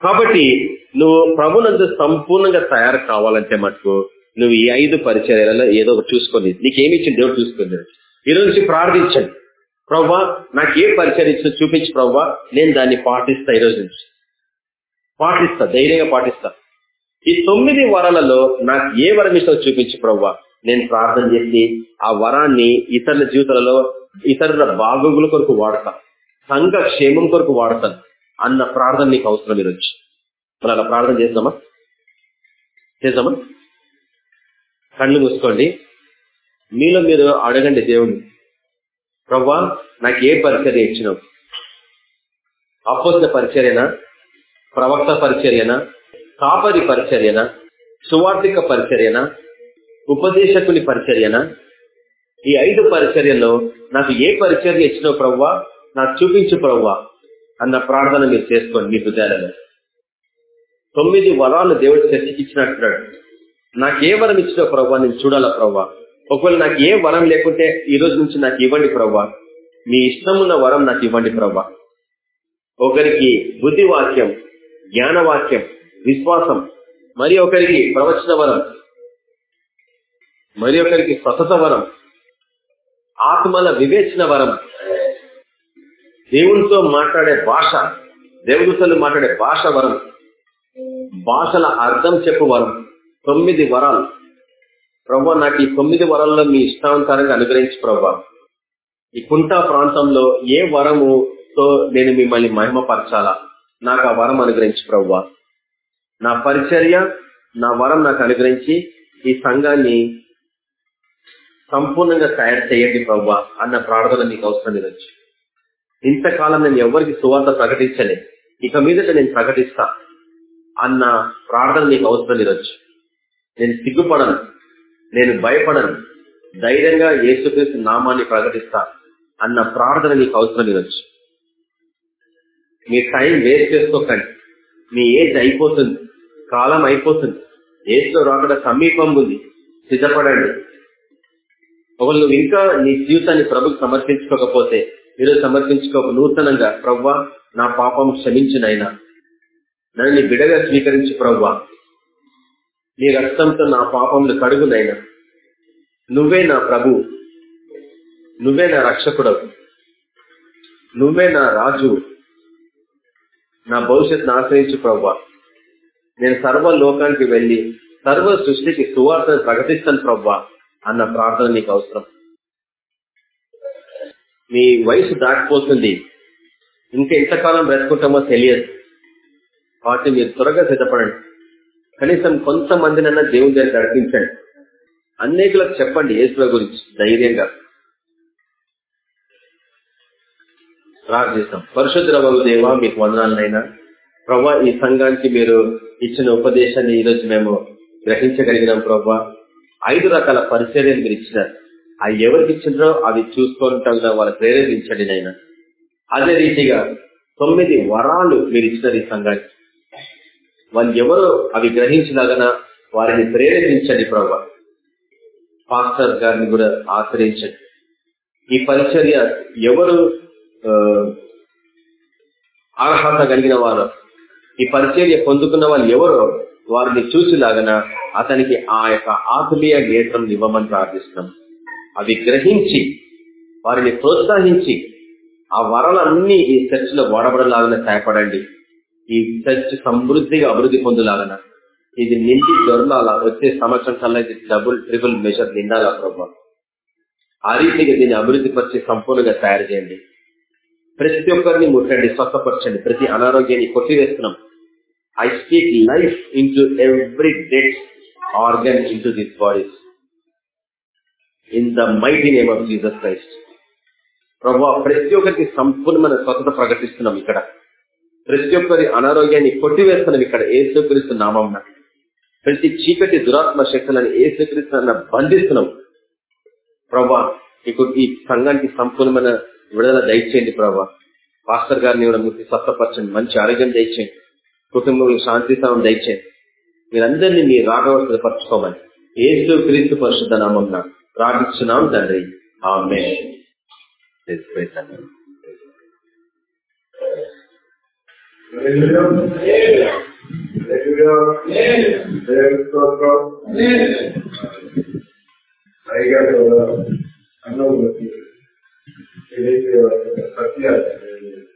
S1: కాబట్టి నువ్వు ప్రభునందు సంపూర్ణంగా తయారు కావాలంటే మటుకు నువ్వు ఈ ఐదు పరిచర్యలలో ఏదో ఒకటి చూసుకొని నీకేమి ఇచ్చింది దేవుడు చూసుకుంది ఈరోజు నుంచి ప్రార్థించండి. ప్రవ్వా నాకు ఏ పరిచయం ఇచ్చిన చూపించి ప్రవ్వా. నేను దాన్ని పాటిస్తా ఈ రోజు నుంచి. పాటిస్తా ధైర్యంగా పాటిస్తా. ఈ తొమ్మిది వరాలలో నాకు ఏ వరం ఇష్టం చూపించి ప్రవ్వా. నేను ప్రార్థన చేసి ఆ వరాన్ని ఇతరుల జీవితాలలో ఇతరుల బాగోగుల కొరకు వాడతాను సంఘ క్షేమం కొరకు వాడతాను అన్న ప్రార్థన నీకు అవసరం ఈరోజు. మరి అలా ప్రార్థన చేద్దామా? చేద్దామా? కళ్ళు మూసుకోండి. మీలో మీరు అడగండి దేవుణ్ణి ప్రవ్వా నాకు ఏ పరిచర్య ఇచ్చినావు? అపోసిన పరిచర్యనా? ప్రవక్త పరిచర్యనా? కాపరి పరిచర్యనా? సువార్థిక పరిచర్యనా? ఉపదేశకుని పరిచర్యనా? ఈ ఐదు పరిచర్యల్లో నాకు ఏ పరిచర్య ఇచ్చినో ప్రవ్వా నాకు చూపించు ప్రవ్వా అన్న ప్రార్థన మీరు చేసుకోండి మీ హృదయాలలో. తొమ్మిది వరాలు దేవుడు చర్చకి ఇచ్చినట్టున్నాడు నాకు ఏ వరం ఇచ్చినో ప్రవ్వా నేను చూడాలా ప్రవ్వా? ఒకవేళ నాకు ఏ వరం లేకుంటే ఈ రోజు నుంచి నాకు ఇవ్వండి ప్రవ్వా. మీ ఇష్టమున్న వరం నాకు ఇవ్వండి ప్రవ్వా. ఒకరికి బుద్ధి వాక్యం జ్ఞాన వాక్యం విశ్వాసం మరి ఒకరికి ప్రవచన వరం. మరి ఒకరికి స్వతత వరం ఆత్మల వివేచన వరం. దేవునితో మాట్లాడే భాష దేవుడితో మాట్లాడే భాష వరం. భాషల అర్థం చెప్పు వరం. తొమ్మిది వరాలు. ప్రభా నాకు ఈ తొమ్మిది వరాల్లో మీ ఇష్టానుసారంగా అనుగ్రహించి ప్రభా. ఈ కుంటా ప్రాంతంలో ఏ వరముతో నేను మిమ్మల్ని మహిమపరచాలా? నాకు ఆ వరం అనుగ్రహించి ప్రవ్వా నా పరిచర్య నా వరం నాకు అనుగ్రహించి ఈ సంఘాన్ని సంపూర్ణంగా తయారు చేయండి ప్రవ్వా అన్న ప్రార్థన నీకు అవసరం ఇవ్వచ్చు ఇంతకాలం నేను ఎవరికి సువార్త ప్రకటించలే. ఇక మీదట నేను ప్రకటిస్తా అన్న ప్రార్థన నీకు అవసరం ఇవ్వచ్చు నేను సిగ్గుపడను. నేను భయపడను. ధైర్యంగా యేసుక్రీస్తు నామాన్ని ప్రకటిస్తా అన్న ప్రార్థన నీకు అవసరం ఇవ్వచ్చు మీ టైం వేస్ట్ చేసుకోకండి. మీ ఏజ్ అయిపోతుంది. కాలం అయిపోతుంది. ఏజ్లో రాకడ సమీపం ఉంది. సిద్ధపడండి. ఒకళ్ళు నువ్వు ఇంకా నీ జీవితాన్ని ప్రభుకి సమర్పించుకోకపోతే ఈరోజు సమర్పించుకోక నూతనంగా ప్రవ్వా నా పాపం క్షమించినైనా నన్ను నీ బిడగా స్వీకరించి ప్రవ్వా. నీ రక్తంతో నా పాపములు కడుగునైనా నువ్వే నా ప్రభు. నువ్వే నా రక్షకుడవు. నువ్వే నా రాజు. నా భవిష్యత్తును ఆశ్రయించు ప్రవ్వా. నేను సర్వ లోకానికి వెళ్ళి సర్వ సృష్టికి సువార్తను ప్రకటిస్తాను ప్రవ్వా. అన్న ప్రార్థన నీకు అవసరం. మీ వయసు దాటిపోతుంది. ఇంకా ఎంతకాలం బ్రతుకుంటామో తెలియదు. కాబట్టి మీరు త్వరగా సిద్ధపడండి. కనీసం కొంతమందినన్నా దేవుని దగ్గర నడిపించండి అనేకులకు చెప్పండి యేసుల గురించి ధైర్యంగా. ప్రార్థిస్తాం. పరిశుద్ధ బాబు దేవా మీకు వందనాలనైనా. ప్రభా ఈ సంఘానికి మీరు ఇచ్చిన ఉపదేశాన్ని ఈరోజు మేము గ్రహించగలిగినాం ప్రభా. ఐదు రకాల పరిచర్యలు మీరు ఇచ్చినారు. అవి ఎవరికి ఇచ్చినారో అవి చూసుకుంటా వాళ్ళ ప్రేరేపించండి నైనా అదే రీతిగా తొమ్మిది వరాలు మీరు ఇచ్చినారు ఈ సంఘానికి. వాళ్ళు ఎవరో అవి గ్రహించినాగన వారిని ప్రేరేపించండి ప్రభా. పాస్టర్ గారిని కూడా ఆశ్రయించండి. ఈ పరిచర్య ఎవరు అర్హత కలిగిన వారు? ఈ పరిచర్య పొందుకున్న వాళ్ళు ఎవరో వారిని చూసిలాగన అతనికి ఆ యొక్క ఆత్మీయ నేత్రం ఇవ్వమని ప్రార్థిస్తున్నాం. అవి గ్రహించి వారిని ప్రోత్సహించి ఆ వరలన్నీ ఈ చర్చ్లో వాడబడలాగన సహాయపడండి. ఈ చర్చ్ సమృద్ధిగా అభివృద్ధి పొందలాగన ఇది నిండి దొరలాల వచ్చే సంవత్సరం కల్లా ఇది డబుల్ ట్రిపుల్ మెజర్ నిండాలా ప్రభావ ఆ రీతిగా దీన్ని అభివృద్ధి పరిచి సంపూర్ణంగా తయారు చేయండి. ప్రతి ఒక్కరిని ముట్టండి స్వస్థపరచండి. ప్రతి అనారోగ్యాన్ని కొట్టివేస్తున్నాం. I speak life into every dead organ into this bodies in the mighty name of Jesus Christ ప్రభా ప్రతి ఒక్కరికి సంపూర్ణమైన స్వతంత్ర ప్రకటిస్తున్నాం ఇక్కడ. ప్రతి ఒక్కరి అనారోగ్యాన్ని కొట్టివేస్తున్నాం ఇక్కడ ఏసుక్రీస్తు నామం ప్రతి చీకటి దురాత్మ శక్తులను ఏసుక్రీస్తున్న బంధిస్తున్నాం. ప్రభా ఇప్పుడు ఈ సంఘానికి సంపూర్ణమైన విడుదల దయచేయండి ప్రభా పాస్టర్ గారిని కూడా ముట్టి స్వస్థపరచండి మంచి ఆరోగ్యం దయచేయండి. కుటుంబంలో శాంతి స్థానం దయచేయండి. మీరందరినీ మీ రాగవస్థలు పరచుకోమని ఏసు క్రీస్తు పరిశుద్ధ నామం ప్రార్థిస్తున్నాం తండ్రి. ఆమె
S2: పైగా అన్నం సత్యాలు